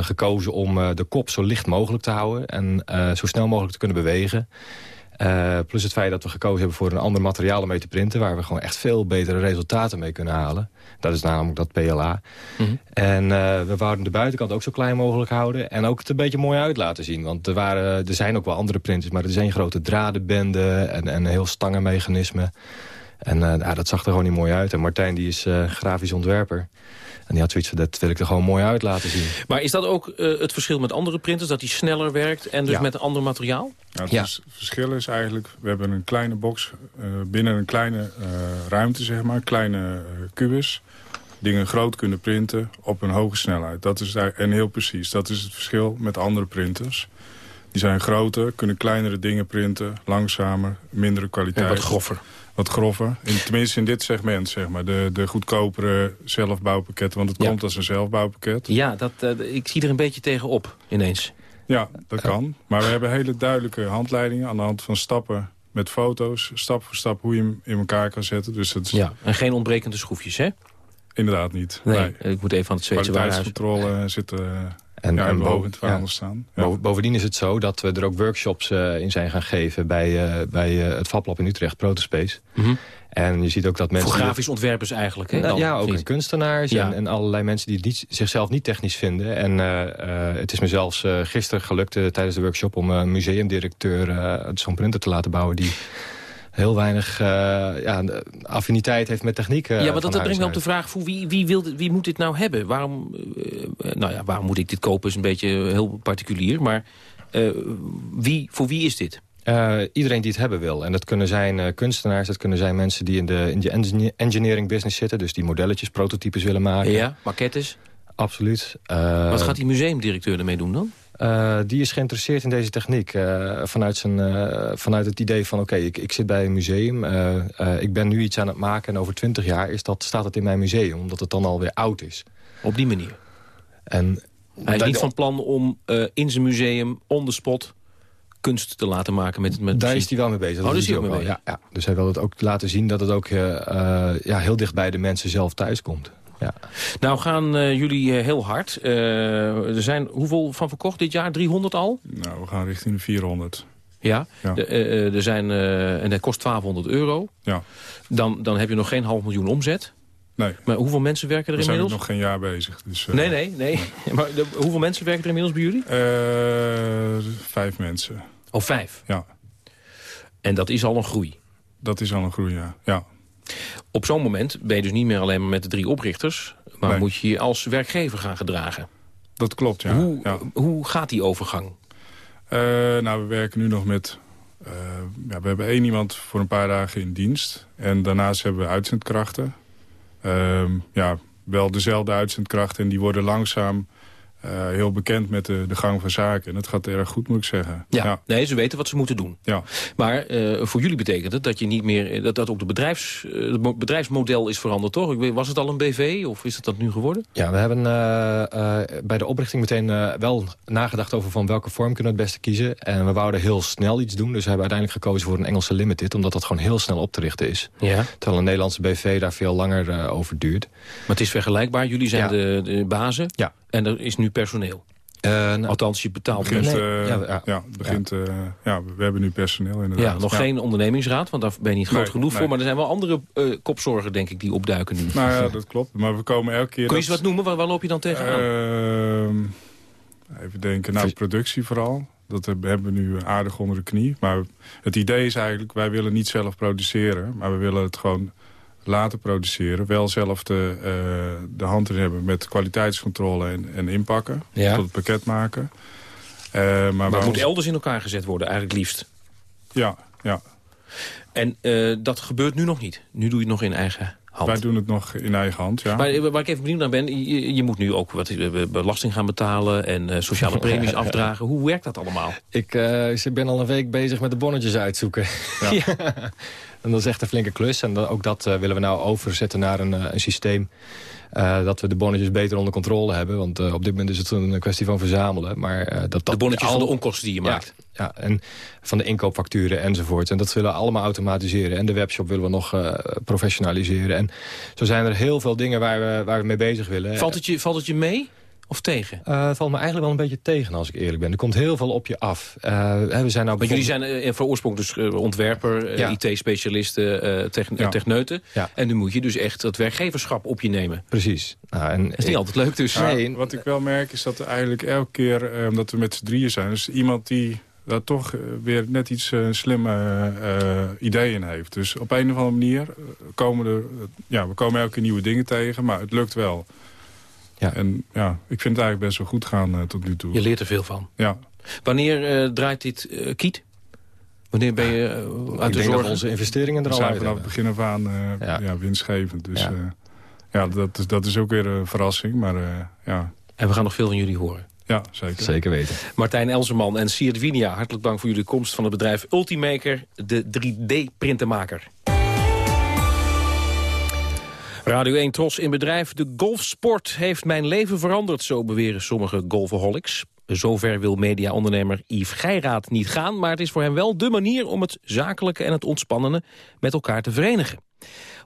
gekozen om de kop zo licht mogelijk te houden. En zo snel mogelijk te kunnen bewegen. Uh, plus het feit dat we gekozen hebben voor een ander materiaal om mee te printen... waar we gewoon echt veel betere resultaten mee kunnen halen. Dat is namelijk dat PLA. Mm -hmm. En uh, we wouden de buitenkant ook zo klein mogelijk houden... en ook het een beetje mooi uit laten zien. Want er, waren, er zijn ook wel andere printers... maar er zijn grote dradenbenden en, en heel stangenmechanisme. En uh, ja, dat zag er gewoon niet mooi uit. En Martijn die is grafisch ontwerper... En die had zoiets van, dat wil ik er gewoon mooi uit laten zien. Maar is dat ook uh, het verschil met andere printers? Dat die sneller werkt en dus ja. met een ander materiaal? Ja, het, ja. Is, het verschil is eigenlijk, we hebben een kleine box uh, binnen een kleine uh, ruimte, zeg maar. Een kleine kubus. Dingen groot kunnen printen op een hoge snelheid. Dat is daar, en heel precies. Dat is het verschil met andere printers. Die zijn groter, kunnen kleinere dingen printen, langzamer, mindere kwaliteit. En wat groffer wat grover. In, tenminste in dit segment, zeg maar. De, de goedkopere zelfbouwpakketten. Want het Ja. komt als een zelfbouwpakket. Ja, dat, eh, ik zie er een beetje tegenop ineens. Ja, dat kan. Maar we hebben hele duidelijke handleidingen aan de hand van stappen met foto's. Stap voor stap hoe je hem in elkaar kan zetten. Dus is Ja, en geen ontbrekende schroefjes, hè? inderdaad niet. Nee, ik moet even aan het Zweedse warenhuis. Kwaliteitscontrole zit uh, En, ja, en boven ja. staan. Bo- Bovendien is het zo dat we er ook workshops eh, in zijn gaan geven... bij, eh, bij eh, het Fablab in Utrecht, Protospace. Mhm. En je ziet ook dat mensen... Voor die- grafisch ontwerpers eigenlijk, hè? Nou, dan, ja, ook vind en je. kunstenaars Ja. en, en allerlei mensen die niet, zichzelf niet technisch vinden. En eh, eh, het is me zelfs eh, gisteren gelukt tijdens de workshop... om een museumdirecteur zo'n printer te laten bouwen... die heel weinig eh, ja, affiniteit heeft met techniek. eh, ja, maar dat, dat brengt me op de vraag, voor wie, wie, wil, wie moet dit nou hebben? Waarom, eh, nou ja, waarom moet ik dit kopen is een beetje heel particulier. Maar wie, voor wie is dit? Iedereen die het hebben wil. En dat kunnen zijn kunstenaars, dat kunnen zijn mensen die in de, in de engineer- engineering business zitten. Dus die modelletjes, prototypes willen maken. Ja, maquettes. Absoluut. Wat gaat die museumdirecteur ermee doen dan? Eh, die is geïnteresseerd in deze techniek. eh, vanuit, zijn, eh, vanuit het idee van, oké, ik, ik zit bij een museum. ik ben nu iets aan het maken en over twintig jaar is dat, staat het in mijn museum. Omdat het dan alweer oud is. Op die manier? En, Hij is niet van plan om in zijn museum, on the spot, kunst te laten maken met, met Daar is hij wel mee bezig. Oh, doet hij ook mee wel. Ja, ja. Dus hij wil het ook laten zien dat het ook ja, heel dicht bij de mensen zelf thuis komt. Ja. Nou gaan eh, jullie eh, heel hard. Eh, er zijn hoeveel van verkocht dit jaar? 300 al? Nou, we gaan richting de 400. Ja, Ja. De, er zijn, en dat kost 1200 euro. Ja. Dan, dan heb je nog geen half miljoen omzet. Nee. Maar hoeveel mensen werken er We zijn ook inmiddels? nog geen jaar bezig. Dus, Nee, nee, nee. maar de- hoeveel mensen werken er inmiddels bij jullie? vijf mensen. Oh, vijf? Ja. En dat is al een groei? Dat is al een groei, ja. ja. Op zo'n moment ben je dus niet meer alleen maar met de drie oprichters... maar Nee. moet je je als werkgever gaan gedragen. Dat klopt, ja. Hoe, ja. hoe gaat die overgang? Eh, nou, we werken nu nog met... eh, ja, we hebben één iemand voor een paar dagen in dienst. En daarnaast hebben we uitzendkrachten. Ehm, ja, wel dezelfde uitzendkrachten. En die worden langzaam eh, heel bekend met de, de gang van zaken. En dat gaat erg goed, moet ik zeggen. Ja, nee, ze weten wat ze moeten doen. Ja. Maar eh, voor jullie betekent het dat je niet meer dat, dat ook de bedrijfs, eh, het mo- bedrijfsmodel is veranderd, toch? Ik weet, Was het al een BV of is het dat nu geworden? Ja, we hebben eh, eh, bij de oprichting meteen eh, wel nagedacht over van welke vorm kunnen we het beste kiezen. En we wouden heel snel iets doen, dus we hebben uiteindelijk gekozen voor een Engelse limited, omdat dat gewoon heel snel op te richten is. Ja. Terwijl een Nederlandse BV daar veel langer eh, over duurt. Maar het is vergelijkbaar. Jullie zijn Ja. de, de bazen Ja. En er is nu personeel. Eh, nou, Althans, je betaalt Begint, mensen. eh, ja, ja, ja. begint, eh, ja, we hebben nu personeel inderdaad. Ja, nog geen ondernemingsraad, want daar ben je niet groot Nee, genoeg voor. nee. Maar er zijn wel andere eh, kopzorgen, denk ik, die opduiken nu. Nou ja, dat klopt. Maar we komen elke keer... Kun je eens dat- wat noemen? Waar, waar loop je dan tegenaan? Ehm, even denken. Nou, productie vooral. Dat heb- hebben we nu aardig onder de knie. Maar het idee is eigenlijk, wij willen niet zelf produceren. Maar we willen het gewoon laten produceren. Wel zelf de, eh, de hand in hebben met kwaliteitscontrole en, en inpakken. Ja. Tot het pakket maken. Eh, maar maar het moet elders in elkaar gezet worden, eigenlijk liefst. Ja, ja. En eh, dat gebeurt nu nog niet. Nu doe je het nog in eigen hand. Wij doen het nog in eigen hand, ja. Maar waar ik even benieuwd naar ben, je, je moet nu ook wat belasting gaan betalen... en uh, sociale premies afdragen. Hoe werkt dat allemaal? Ik uh, ben al een week bezig met de bonnetjes uitzoeken. Ja. ja. En dat is echt een flinke klus. En dan, ook dat uh, willen we nou overzetten naar een, een systeem... Uh, dat we de bonnetjes beter onder controle hebben. Want uh, op dit moment is het een kwestie van verzamelen. Maar, uh, dat, dat, de bonnetjes al, van de onkosten die je maakt? Ja, ja, en van de inkoopfacturen enzovoort. En dat willen we allemaal automatiseren. En de webshop willen we nog professionaliseren. En zo zijn er heel veel dingen waar we, waar we mee bezig willen. Valt het je, valt het je mee? Of tegen? Uh, valt me eigenlijk wel een beetje tegen, als ik eerlijk ben. Er komt heel veel op je af. Uh, we zijn nou maar jullie zijn uh, voor oorsprong dus ontwerper, ja. IT-specialisten, techn ja. techneuten. Ja. En nu moet je dus echt het werkgeverschap op je nemen. Precies. Nou, en dat is niet altijd leuk dus. Nee. Wat ik wel merk is dat er eigenlijk elke keer, omdat we met z'n drieën zijn... dus iemand die daar toch weer net iets uh, slimme uh, ideeën heeft. Dus op een of andere manier komen er... ja, we komen elke keer nieuwe dingen tegen, maar het lukt wel. Ja. En ja, ik vind het eigenlijk best wel goed gaan uh, tot nu toe. Je leert er veel van. Ja. Wanneer uh, draait dit uh, kiet? Wanneer ben je uit de zorg? onze investeringen er We al zijn uit vanaf het begin af aan ja. ja. winstgevend. Dus ja, ja dat, is, dat is ook weer een verrassing. Maar, ja. En we gaan nog veel van jullie horen. Ja, zeker. Zeker weten. Martijn Elzerman en Siert Winia, hartelijk dank voor jullie komst van het bedrijf Ultimaker, de 3D-printenmaker. Radio 1 Tros in bedrijf. De golfsport heeft mijn leven veranderd, zo beweren sommige golfaholics. Zover wil mediaondernemer Yves Geiraat niet gaan... maar het is voor hem wel de manier om het zakelijke en het ontspannende met elkaar te verenigen.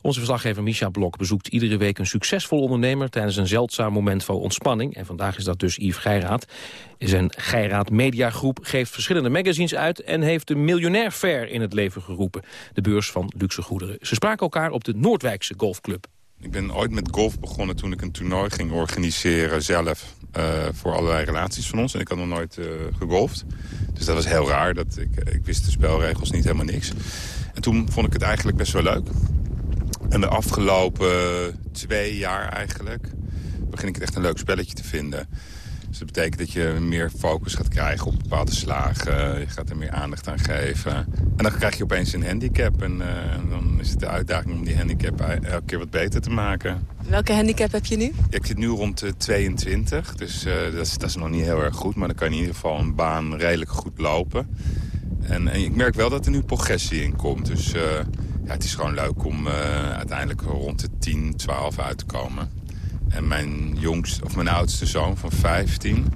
Onze verslaggever Misha Blok bezoekt iedere week een succesvol ondernemer... tijdens een zeldzaam moment van ontspanning. En vandaag is dat dus Yves Geiraat. Zijn Geiraat Mediagroep geeft verschillende magazines uit... en heeft de Miljonair Fair in het leven geroepen. De beurs van luxe goederen. Ze spraken elkaar op de Noordwijkse golfclub. Ik ben ooit met golf begonnen toen ik een toernooi ging organiseren zelf. Uh, voor allerlei relaties van ons. En ik had nog nooit uh, gegolfd. Dus dat was heel raar. Dat ik, ik wist de spelregels niet helemaal niks. En toen vond ik het eigenlijk best wel leuk. En de afgelopen twee jaar eigenlijk... begin ik het echt een leuk spelletje te vinden. Dus dat betekent dat je meer focus gaat krijgen op bepaalde slagen. Je gaat er meer aandacht aan geven. En dan krijg je opeens een handicap. En, uh, dan is het de uitdaging om die handicap elke keer wat beter te maken. Welke handicap heb je nu? Ik zit nu rond de 22. Dus uh, dat, is, dat is nog niet heel erg goed. Maar dan kan je in ieder geval een baan redelijk goed lopen. En, en ik merk wel dat er nu progressie in komt. Dus uh, ja, het is gewoon leuk om uiteindelijk rond de 10, 12 uit te komen. En mijn jongste, of mijn oudste zoon van 15,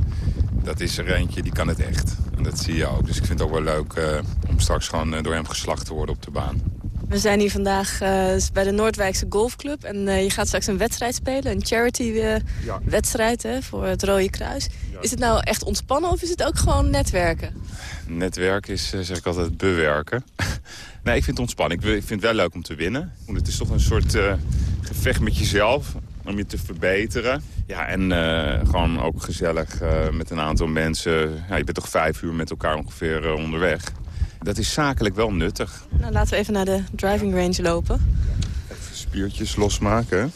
dat is er eentje, die kan het echt. En dat zie je ook. Dus ik vind het ook wel leuk uh, om straks gewoon uh, door hem geslacht te worden op de baan. We zijn hier vandaag uh, bij de Noordwijkse Golfclub. En je gaat straks een wedstrijd spelen, een charity-wedstrijd ja. voor het Rode Kruis. Ja. Is het nou echt ontspannen of is het ook gewoon netwerken? Netwerken is, zeg ik altijd, bewerken. nee, ik vind het ontspannen. Ik vind het wel leuk om te winnen. Want het is toch een soort gevecht met jezelf om je te verbeteren. Ja, en uh, gewoon ook gezellig uh, met een aantal mensen. Ja, je bent toch vijf uur met elkaar ongeveer uh, onderweg. Dat is zakelijk wel nuttig. Nou, laten we even naar de driving range lopen. Even spiertjes losmaken.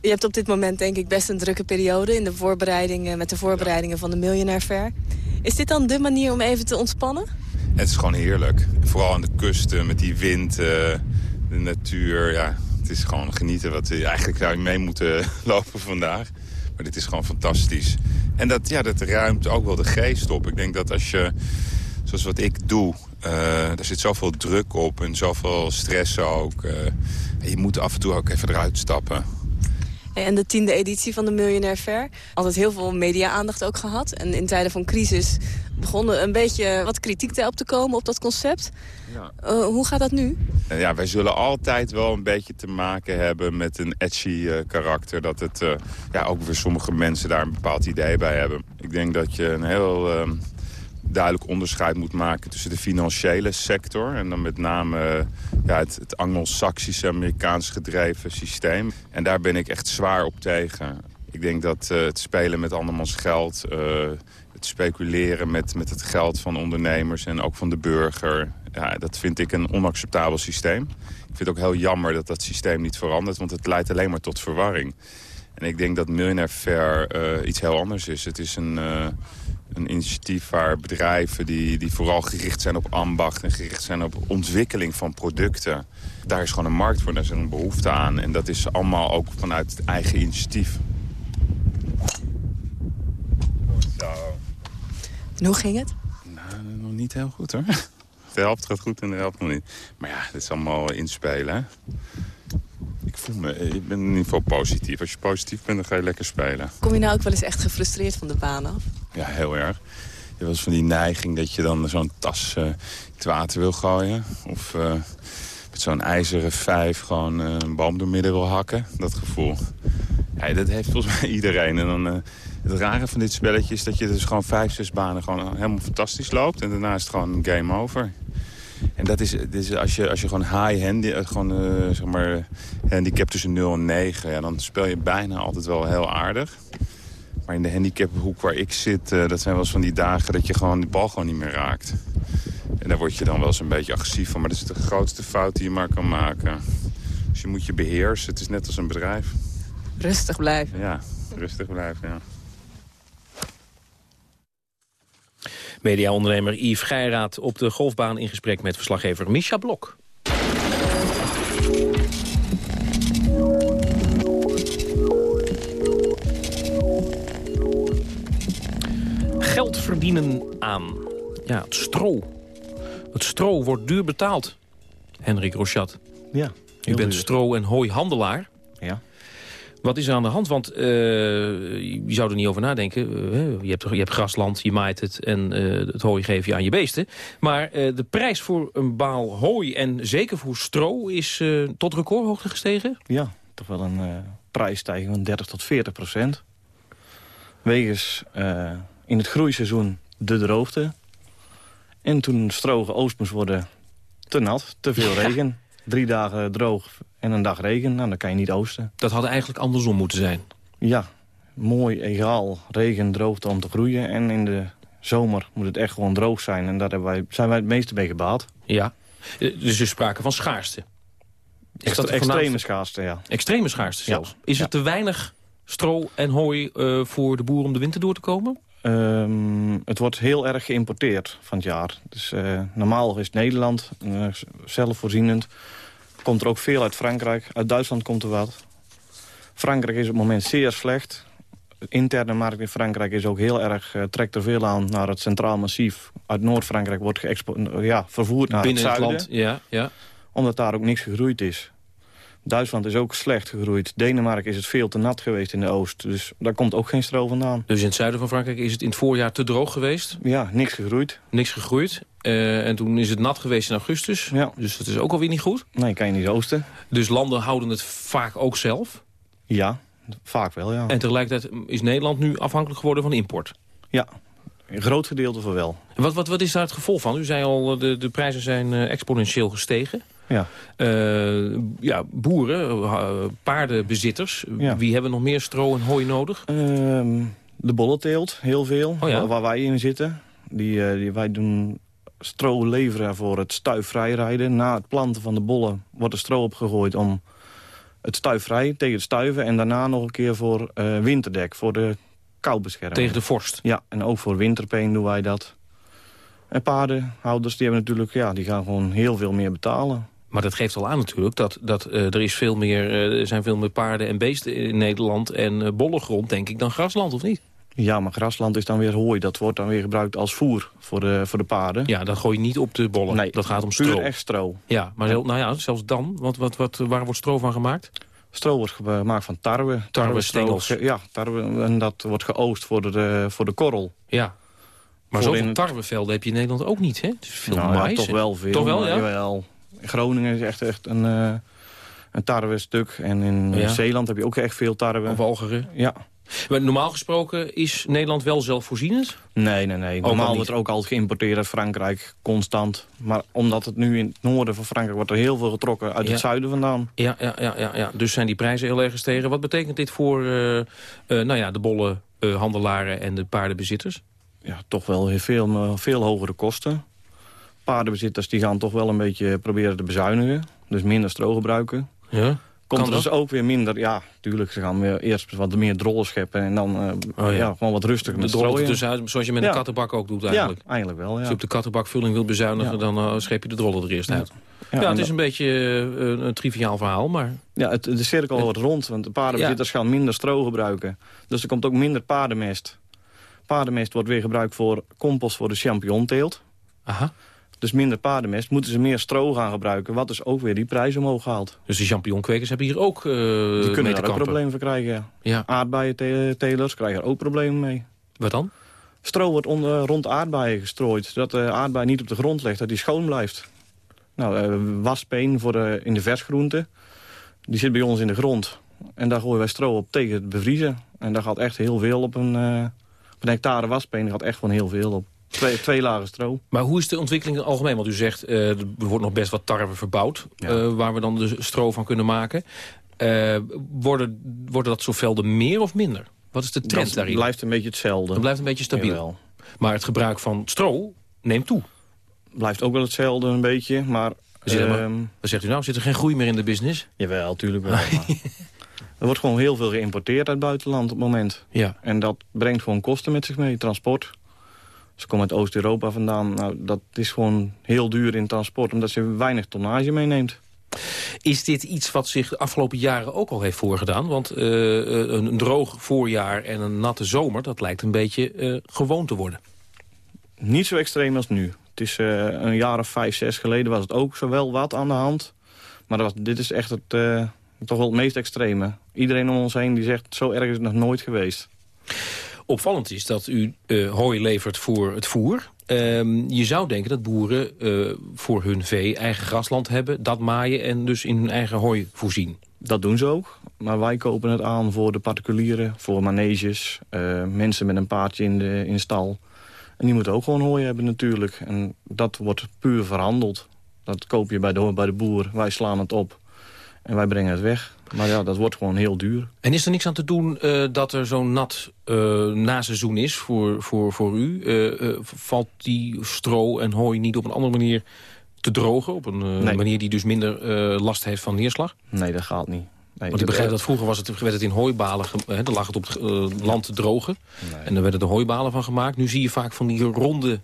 Je hebt op dit moment denk ik best een drukke periode... in de voorbereidingen, met de voorbereidingen van de Millionaire Fair. Is dit dan de manier om even te ontspannen? Het is gewoon heerlijk. Vooral aan de kusten met die wind, uh, de natuur. Ja, het is gewoon genieten. Wat eigenlijk zou mee moeten lopen vandaag. Maar dit is gewoon fantastisch. En dat, ja, dat ruimt ook wel de geest op. Ik denk dat als je, zoals wat ik doe... Uh, er zit zoveel druk op en zoveel stress ook. Je moet af en toe ook even eruit stappen. En de tiende editie van de Miljonair Fair. Altijd heel veel media-aandacht ook gehad. En in tijden van crisis begon er een beetje wat kritiek op te komen op dat concept. Ja. Uh, hoe gaat dat nu? Ja, wij zullen altijd wel een beetje te maken hebben met een edgy uh, karakter. Dat het uh, ja, ook voor sommige mensen daar een bepaald idee bij hebben. Ik denk dat je een heel ehm, duidelijk onderscheid moet maken tussen de financiële sector... en dan met name ja, het, het Anglo-Saxische, Amerikaans gedreven systeem. En daar ben ik echt zwaar op tegen. Ik denk dat uh, het spelen met andermans geld, uh, het speculeren met, met het geld van ondernemers en ook van de burger... Ja, dat vind ik een onacceptabel systeem. Ik vind het ook heel jammer dat dat systeem niet verandert, want het leidt alleen maar tot verwarring. En ik denk dat Millionaire Fair uh, iets heel anders is. Het is een, een initiatief waar bedrijven die, die vooral gericht zijn op ambacht... en gericht zijn op ontwikkeling van producten... daar is gewoon een markt voor, daar is een behoefte aan. En dat is allemaal ook vanuit het eigen initiatief. En hoe ging het? Nou, nog niet heel goed hoor. De helft gaat goed en de helft nog niet. Maar ja, dit is allemaal inspelen hè. Ik voel me, ik ben in ieder geval positief. Als je positief bent, dan ga je lekker spelen. Kom je nou ook wel eens echt gefrustreerd van de baan af? Ja, heel erg. Je eens van die neiging dat je dan zo'n tas uh, in het water wil gooien. Of uh, zo'n ijzeren vijf gewoon uh, een boom door midden wil hakken. Dat gevoel. Ja, dat heeft volgens mij iedereen. En dan, het rare van dit spelletje is dat je dus gewoon vijf, zes banen gewoon helemaal fantastisch loopt. En daarna is het gewoon game over. En dat is, als, je, als je gewoon high handy, gewoon, uh, zeg maar, handicap tussen 0 en 9... Ja, dan speel je bijna altijd wel heel aardig. Maar in de handicaphoek waar ik zit, uh, dat zijn wel eens van die dagen... dat je gewoon de bal gewoon niet meer raakt. En daar word je dan wel eens een beetje agressief van. Maar dat is de grootste fout die je maar kan maken. Dus je moet je beheersen. Het is net als een bedrijf. Rustig blijven. Ja, rustig blijven, ja. Mediaondernemer Yves Geiraat op de golfbaan in gesprek met verslaggever Misha Blok. Verdienen aan. Ja, het stro. Het stro wordt duur betaald. Henrik Rochat. Ja. U bent stro- en hooihandelaar. Ja. Wat is er aan de hand? Want uh, je zou er niet over nadenken. Uh, je, hebt, je hebt grasland, je maait het en uh, het hooi geef je aan je beesten. Maar de prijs voor een baal hooi en zeker voor stro is tot recordhoogte gestegen? Ja, toch wel een prijsstijging van 30 tot 40 procent. Wegens in het groeiseizoen de droogte. En toen stro geoost moest worden te nat, te veel regen. Drie dagen droog en een dag regen, nou, dan kan je niet oosten. Dat had eigenlijk andersom moeten zijn. Ja, mooi, egaal, regen, droogte om te groeien. En in de zomer moet het echt gewoon droog zijn. En daar wij, zijn wij het meeste mee gebaat. Ja, dus er sprake van schaarste. Is dat extreme schaarste, ja. Extreme schaarste zelfs. Ja. Is het te weinig stro en hooi uh, voor de boer om de winter door te komen? Um, het wordt heel erg geïmporteerd van het jaar. Dus uh, normaal is Nederland uh, zelfvoorzienend komt er ook veel uit Frankrijk. Uit Duitsland komt er wat. Frankrijk is op het moment zeer slecht. De interne markt in Frankrijk is ook heel erg, uh, trekt er veel aan naar het Centraal Massief. Uit Noord-Frankrijk wordt ja, vervoerd naar Binnen het zuiden. Het land, ja, ja. Omdat daar ook niks gegroeid is. Duitsland is ook slecht gegroeid. Denemarken is het veel te nat geweest in de oost. Dus daar komt ook geen stro vandaan. Dus in het zuiden van Frankrijk is het in het voorjaar te droog geweest? Ja, niks gegroeid. Niks gegroeid. Uh, en toen is het nat geweest in augustus. Ja. Dus dat is ook alweer niet goed. Nee, kan je niet oosten. Dus landen houden het vaak ook zelf? Ja, vaak wel, ja. En tegelijkertijd is Nederland nu afhankelijk geworden van import? Ja, een groot gedeelte van wel. Wat, wat, wat is daar het gevolg van? U zei al, de, de prijzen zijn uh, exponentieel gestegen. Ja. Uh, ja, boeren, uh, paardenbezitters. Ja. Wie hebben nog meer stro en hooi nodig? Uh, de bollenteelt, heel veel. Oh ja? Waar wij in zitten. Die, die, wij doen stro leveren voor het stuifvrij rijden. Na het planten van de bollen wordt er stro opgegooid om het stuifvrij tegen het stuiven. En daarna nog een keer voor winterdek, voor de koubescherming. Tegen de vorst? Ja, en ook voor winterpeen doen wij dat. En paardenhouders die hebben natuurlijk, ja, die gaan gewoon heel veel meer betalen. Maar dat geeft al aan natuurlijk dat, dat uh, er, is veel meer, uh, er zijn veel meer paarden en beesten in Nederland... en uh, bolle grond, denk ik, dan grasland, of niet? Ja, maar grasland is dan weer hooi. Dat wordt dan weer gebruikt als voer voor de, voor de paarden. Ja, dan gooi je niet op de bollen. Nee, dat gaat om stro. puur echt stro. Ja, maar nou ja, zelfs dan, wat, wat, wat, waar wordt stro van gemaakt? Stro wordt gemaakt van tarwe. Tarwe, stengels. Ja, tarwe, en dat wordt geoost voor de, voor de korrel. Ja, maar zoveel in... tarwevelden heb je in Nederland ook niet, hè? Het is veel nou, mais. Ja, toch wel veel. Toch wel, ja? Jawel. In Groningen is echt, echt een, uh, een tarwe-stuk. En in ja. Zeeland heb je ook echt veel tarwe. Of Algeren. Ja. Maar normaal gesproken is Nederland wel zelfvoorzienend? Nee, nee, nee. Normaal wordt er ook altijd geïmporteerd uit Frankrijk, constant. Maar omdat het nu in het noorden van Frankrijk wordt er heel veel getrokken uit ja. het zuiden vandaan. Ja, ja, ja, ja, ja, dus zijn die prijzen heel erg gestegen. Wat betekent dit voor uh, uh, nou ja, de bolle uh, handelaren en de paardenbezitters? Ja, toch wel veel, veel hogere kosten. Paardenbezitters die gaan toch wel een beetje proberen te bezuinigen. Dus minder stro gebruiken. Ja. Komt er dus ook weer minder, ja, tuurlijk, ze gaan weer eerst wat meer drollen scheppen en dan eh, Oh, ja. ja. gewoon wat rustiger De met strooien. tussenuit, zoals je met Ja. een kattenbak ook doet eigenlijk. Ja, eigenlijk wel, ja. Als je op de kattenbakvulling wilt bezuinigen, dan eh, scheep je de drollen er eerst uit. Ja, het is een beetje eh, een triviaal verhaal, maar... Ja, het, de cirkel wordt rond, want de paardenbezitters gaan minder stro gebruiken. Dus er komt ook minder paardenmest. Paardenmest wordt weer gebruikt voor compost voor de champignonteelt. Aha. Dus minder paardenmest, moeten ze meer stro gaan gebruiken... wat dus ook weer die prijs omhoog haalt. Dus de champignonkwekers hebben hier ook eh Die kunnen daar ook problemen voor krijgen, ja. Ja. Aardbeientelers krijgen er ook problemen mee. Wat dan? Stro wordt onder, rond aardbeien gestrooid, zodat de aardbei niet op de grond ligt, dat die schoon blijft. Nou, eh, waspeen voor de, in de versgroenten, die zit bij ons in de grond. En daar gooien wij stro op tegen het bevriezen. En daar gaat echt heel veel op een, op een hectare waspeen, gaat echt gewoon heel veel op. Twee, twee lagen stro. Maar hoe is de ontwikkeling in het algemeen? Want u zegt, eh, er wordt nog best wat tarwe verbouwd... eh, waar we dan de stro van kunnen maken. Eh, worden, worden dat zo velden meer of minder? Wat is de trend Dat daarin? blijft een beetje hetzelfde. Het blijft een beetje stabiel. Jawel. Maar het gebruik van stro neemt toe. Blijft ook wel hetzelfde een beetje, maar... Ehm, Wat zegt u nou? Zit er geen groei meer in de business? Jawel, tuurlijk wel. er wordt gewoon heel veel geïmporteerd uit het buitenland op het moment. Ja. En dat brengt gewoon kosten met zich mee, transport. Ze komen uit Oost-Europa vandaan. Nou, dat is gewoon heel duur in transport, omdat ze weinig tonnage meeneemt. Is dit iets wat zich de afgelopen jaren ook al heeft voorgedaan? Want eh, een, een droog voorjaar en een natte zomer... dat lijkt een beetje eh, gewoon te worden. Niet zo extreem als nu. Het is eh, een jaar of vijf, zes geleden was het ook zo wel wat aan de hand. Maar dat was, dit is echt het, eh, toch wel het meest extreme. Iedereen om ons heen die zegt, zo erg is het nog nooit geweest. Opvallend is dat u eh, hooi levert voor het voer. Ehm, je zou denken dat boeren eh, voor hun vee eigen grasland hebben... dat maaien en dus in hun eigen hooi voorzien. Dat doen ze ook. Maar wij kopen het aan voor de particulieren, voor maneges, eh, mensen met een paardje in de, in stal. En die moeten ook gewoon hooi hebben natuurlijk. En dat wordt puur verhandeld. Dat koop je bij de, bij de boer, wij slaan het op en wij brengen het weg. Maar ja, dat wordt gewoon heel duur. En is er niks aan te doen eh, dat er zo'n nat eh naseizoen is voor, voor, voor u? Eh, valt die stro en hooi niet op een andere manier te drogen? Op een Nee. manier die dus minder last heeft van neerslag? Nee, dat gaat niet. Nee, Want ik begrijp dat vroeger was het, werd het in hooibalen, hè, dan lag het op het land te drogen. En dan werden er hooibalen van gemaakt. Nu zie je vaak van die ronde,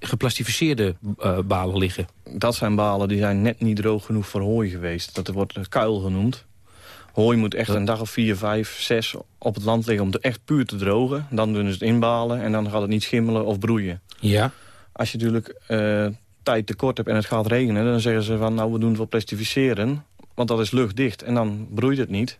geplastificeerde balen liggen. Dat zijn balen die zijn net niet droog genoeg voor hooi geweest. Dat wordt kuil genoemd. Hooi moet echt een dag of vier, vijf, zes op het land liggen om het echt puur te drogen. Dan doen ze het inbalen en dan gaat het niet schimmelen of broeien. Ja. Als je natuurlijk eh, tijd tekort hebt en het gaat regenen... dan zeggen ze van nou we doen het wel plastificeren. Want dat is luchtdicht en dan broeit het niet.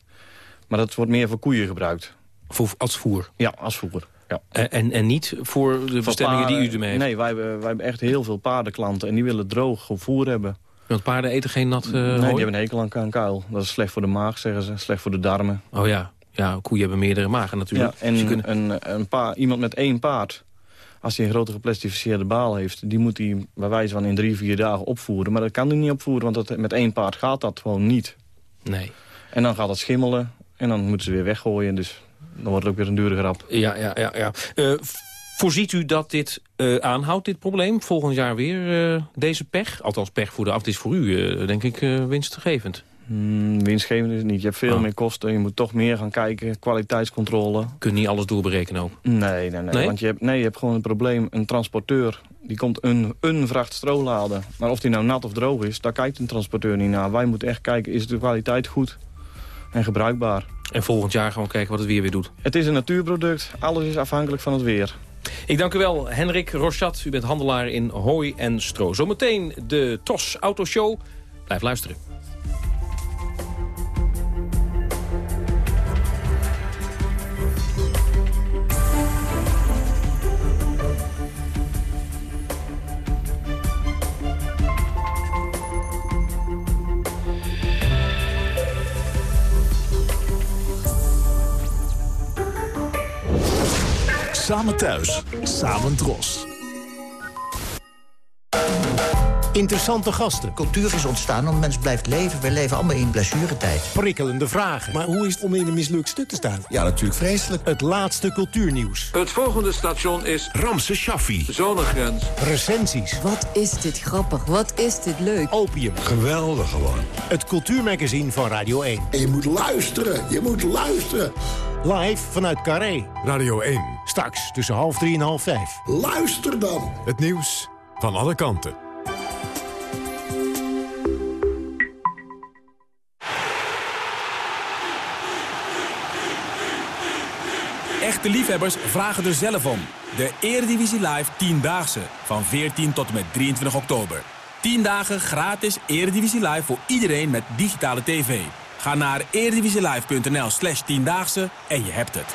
Maar dat wordt meer voor koeien gebruikt. Voor, als voer? Ja, als voer. Ja. En, en, niet voor de bestemmingen die u ermee heeft? Nee, wij, hebben- wij hebben echt heel veel paardenklanten en die willen droog voer hebben. Want paarden eten geen nat eh nee, hooi? die hebben een hekel aan aan kuil. Dat is slecht voor de maag, zeggen ze. Slecht voor de darmen. Oh ja. ja, koeien hebben meerdere magen natuurlijk. Ja, en Dus een, een pa iemand met één paard, als hij een grote geplastificeerde baal heeft... die moet hij bij wijze van in drie, vier dagen opvoeren. Maar dat kan hij niet opvoeren, want dat, met één paard gaat dat gewoon niet. Nee. En dan gaat het schimmelen en dan moeten ze weer weggooien. Dus dan wordt het ook weer een dure grap. Ja, ja, ja. ja. Eh, voorziet u dat dit eh, aanhoudt, dit probleem? Volgend jaar weer eh, deze pech? Althans, pech voor de af. Is voor u, eh, denk ik, winstgevend. Hmm, winstgevend is het niet. Je hebt veel Oh. meer kosten. Je moet toch meer gaan kijken. Kwaliteitscontrole. Kun je niet alles doorberekenen ook? Nee, nee, nee. Nee? Want je hebt, nee, je hebt gewoon een probleem. Een transporteur, die komt een, een vracht stro laden. Maar of die nou nat of droog is, daar kijkt een transporteur niet naar. Wij moeten echt kijken, is de kwaliteit goed en gebruikbaar. En volgend jaar gewoon kijken wat het weer weer doet. Het is een natuurproduct. Alles is afhankelijk van het weer. Ik dank u wel, Henrik Rochat. U bent handelaar in hooi en stro. Zometeen de TOS Autoshow. Blijf luisteren. Samen thuis, samen dros. Interessante gasten. Cultuur is ontstaan omdat mens blijft leven. We leven allemaal in blessuretijd. Prikkelende vragen. Maar hoe is het om in een mislukt stuk te staan? Ja, natuurlijk vreselijk. Het laatste cultuurnieuws. Het volgende station is Ramse Shaffi. Zonnegrens. Recensies. Wat is dit grappig. Wat is dit leuk. Opium. Geweldig gewoon. Het cultuurmagazine van Radio 1. En je moet luisteren. Je moet luisteren. Live vanuit Carré. Radio 1. Straks tussen half drie en half vijf. Luister dan. Het nieuws van alle kanten. Echte liefhebbers vragen er zelf om. De Eredivisie Live 10-daagse van 14 tot en met 23 oktober. 10 dagen gratis Eredivisie Live voor iedereen met digitale tv. Ga naar eredivisielive.nl slash 10-daagse en je hebt het.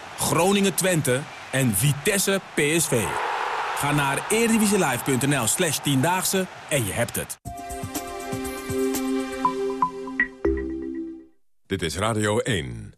Groningen Twente en Vitesse PSV. Ga naar eredivisielive.nl slash tiendaagse en je hebt het. Dit is Radio 1.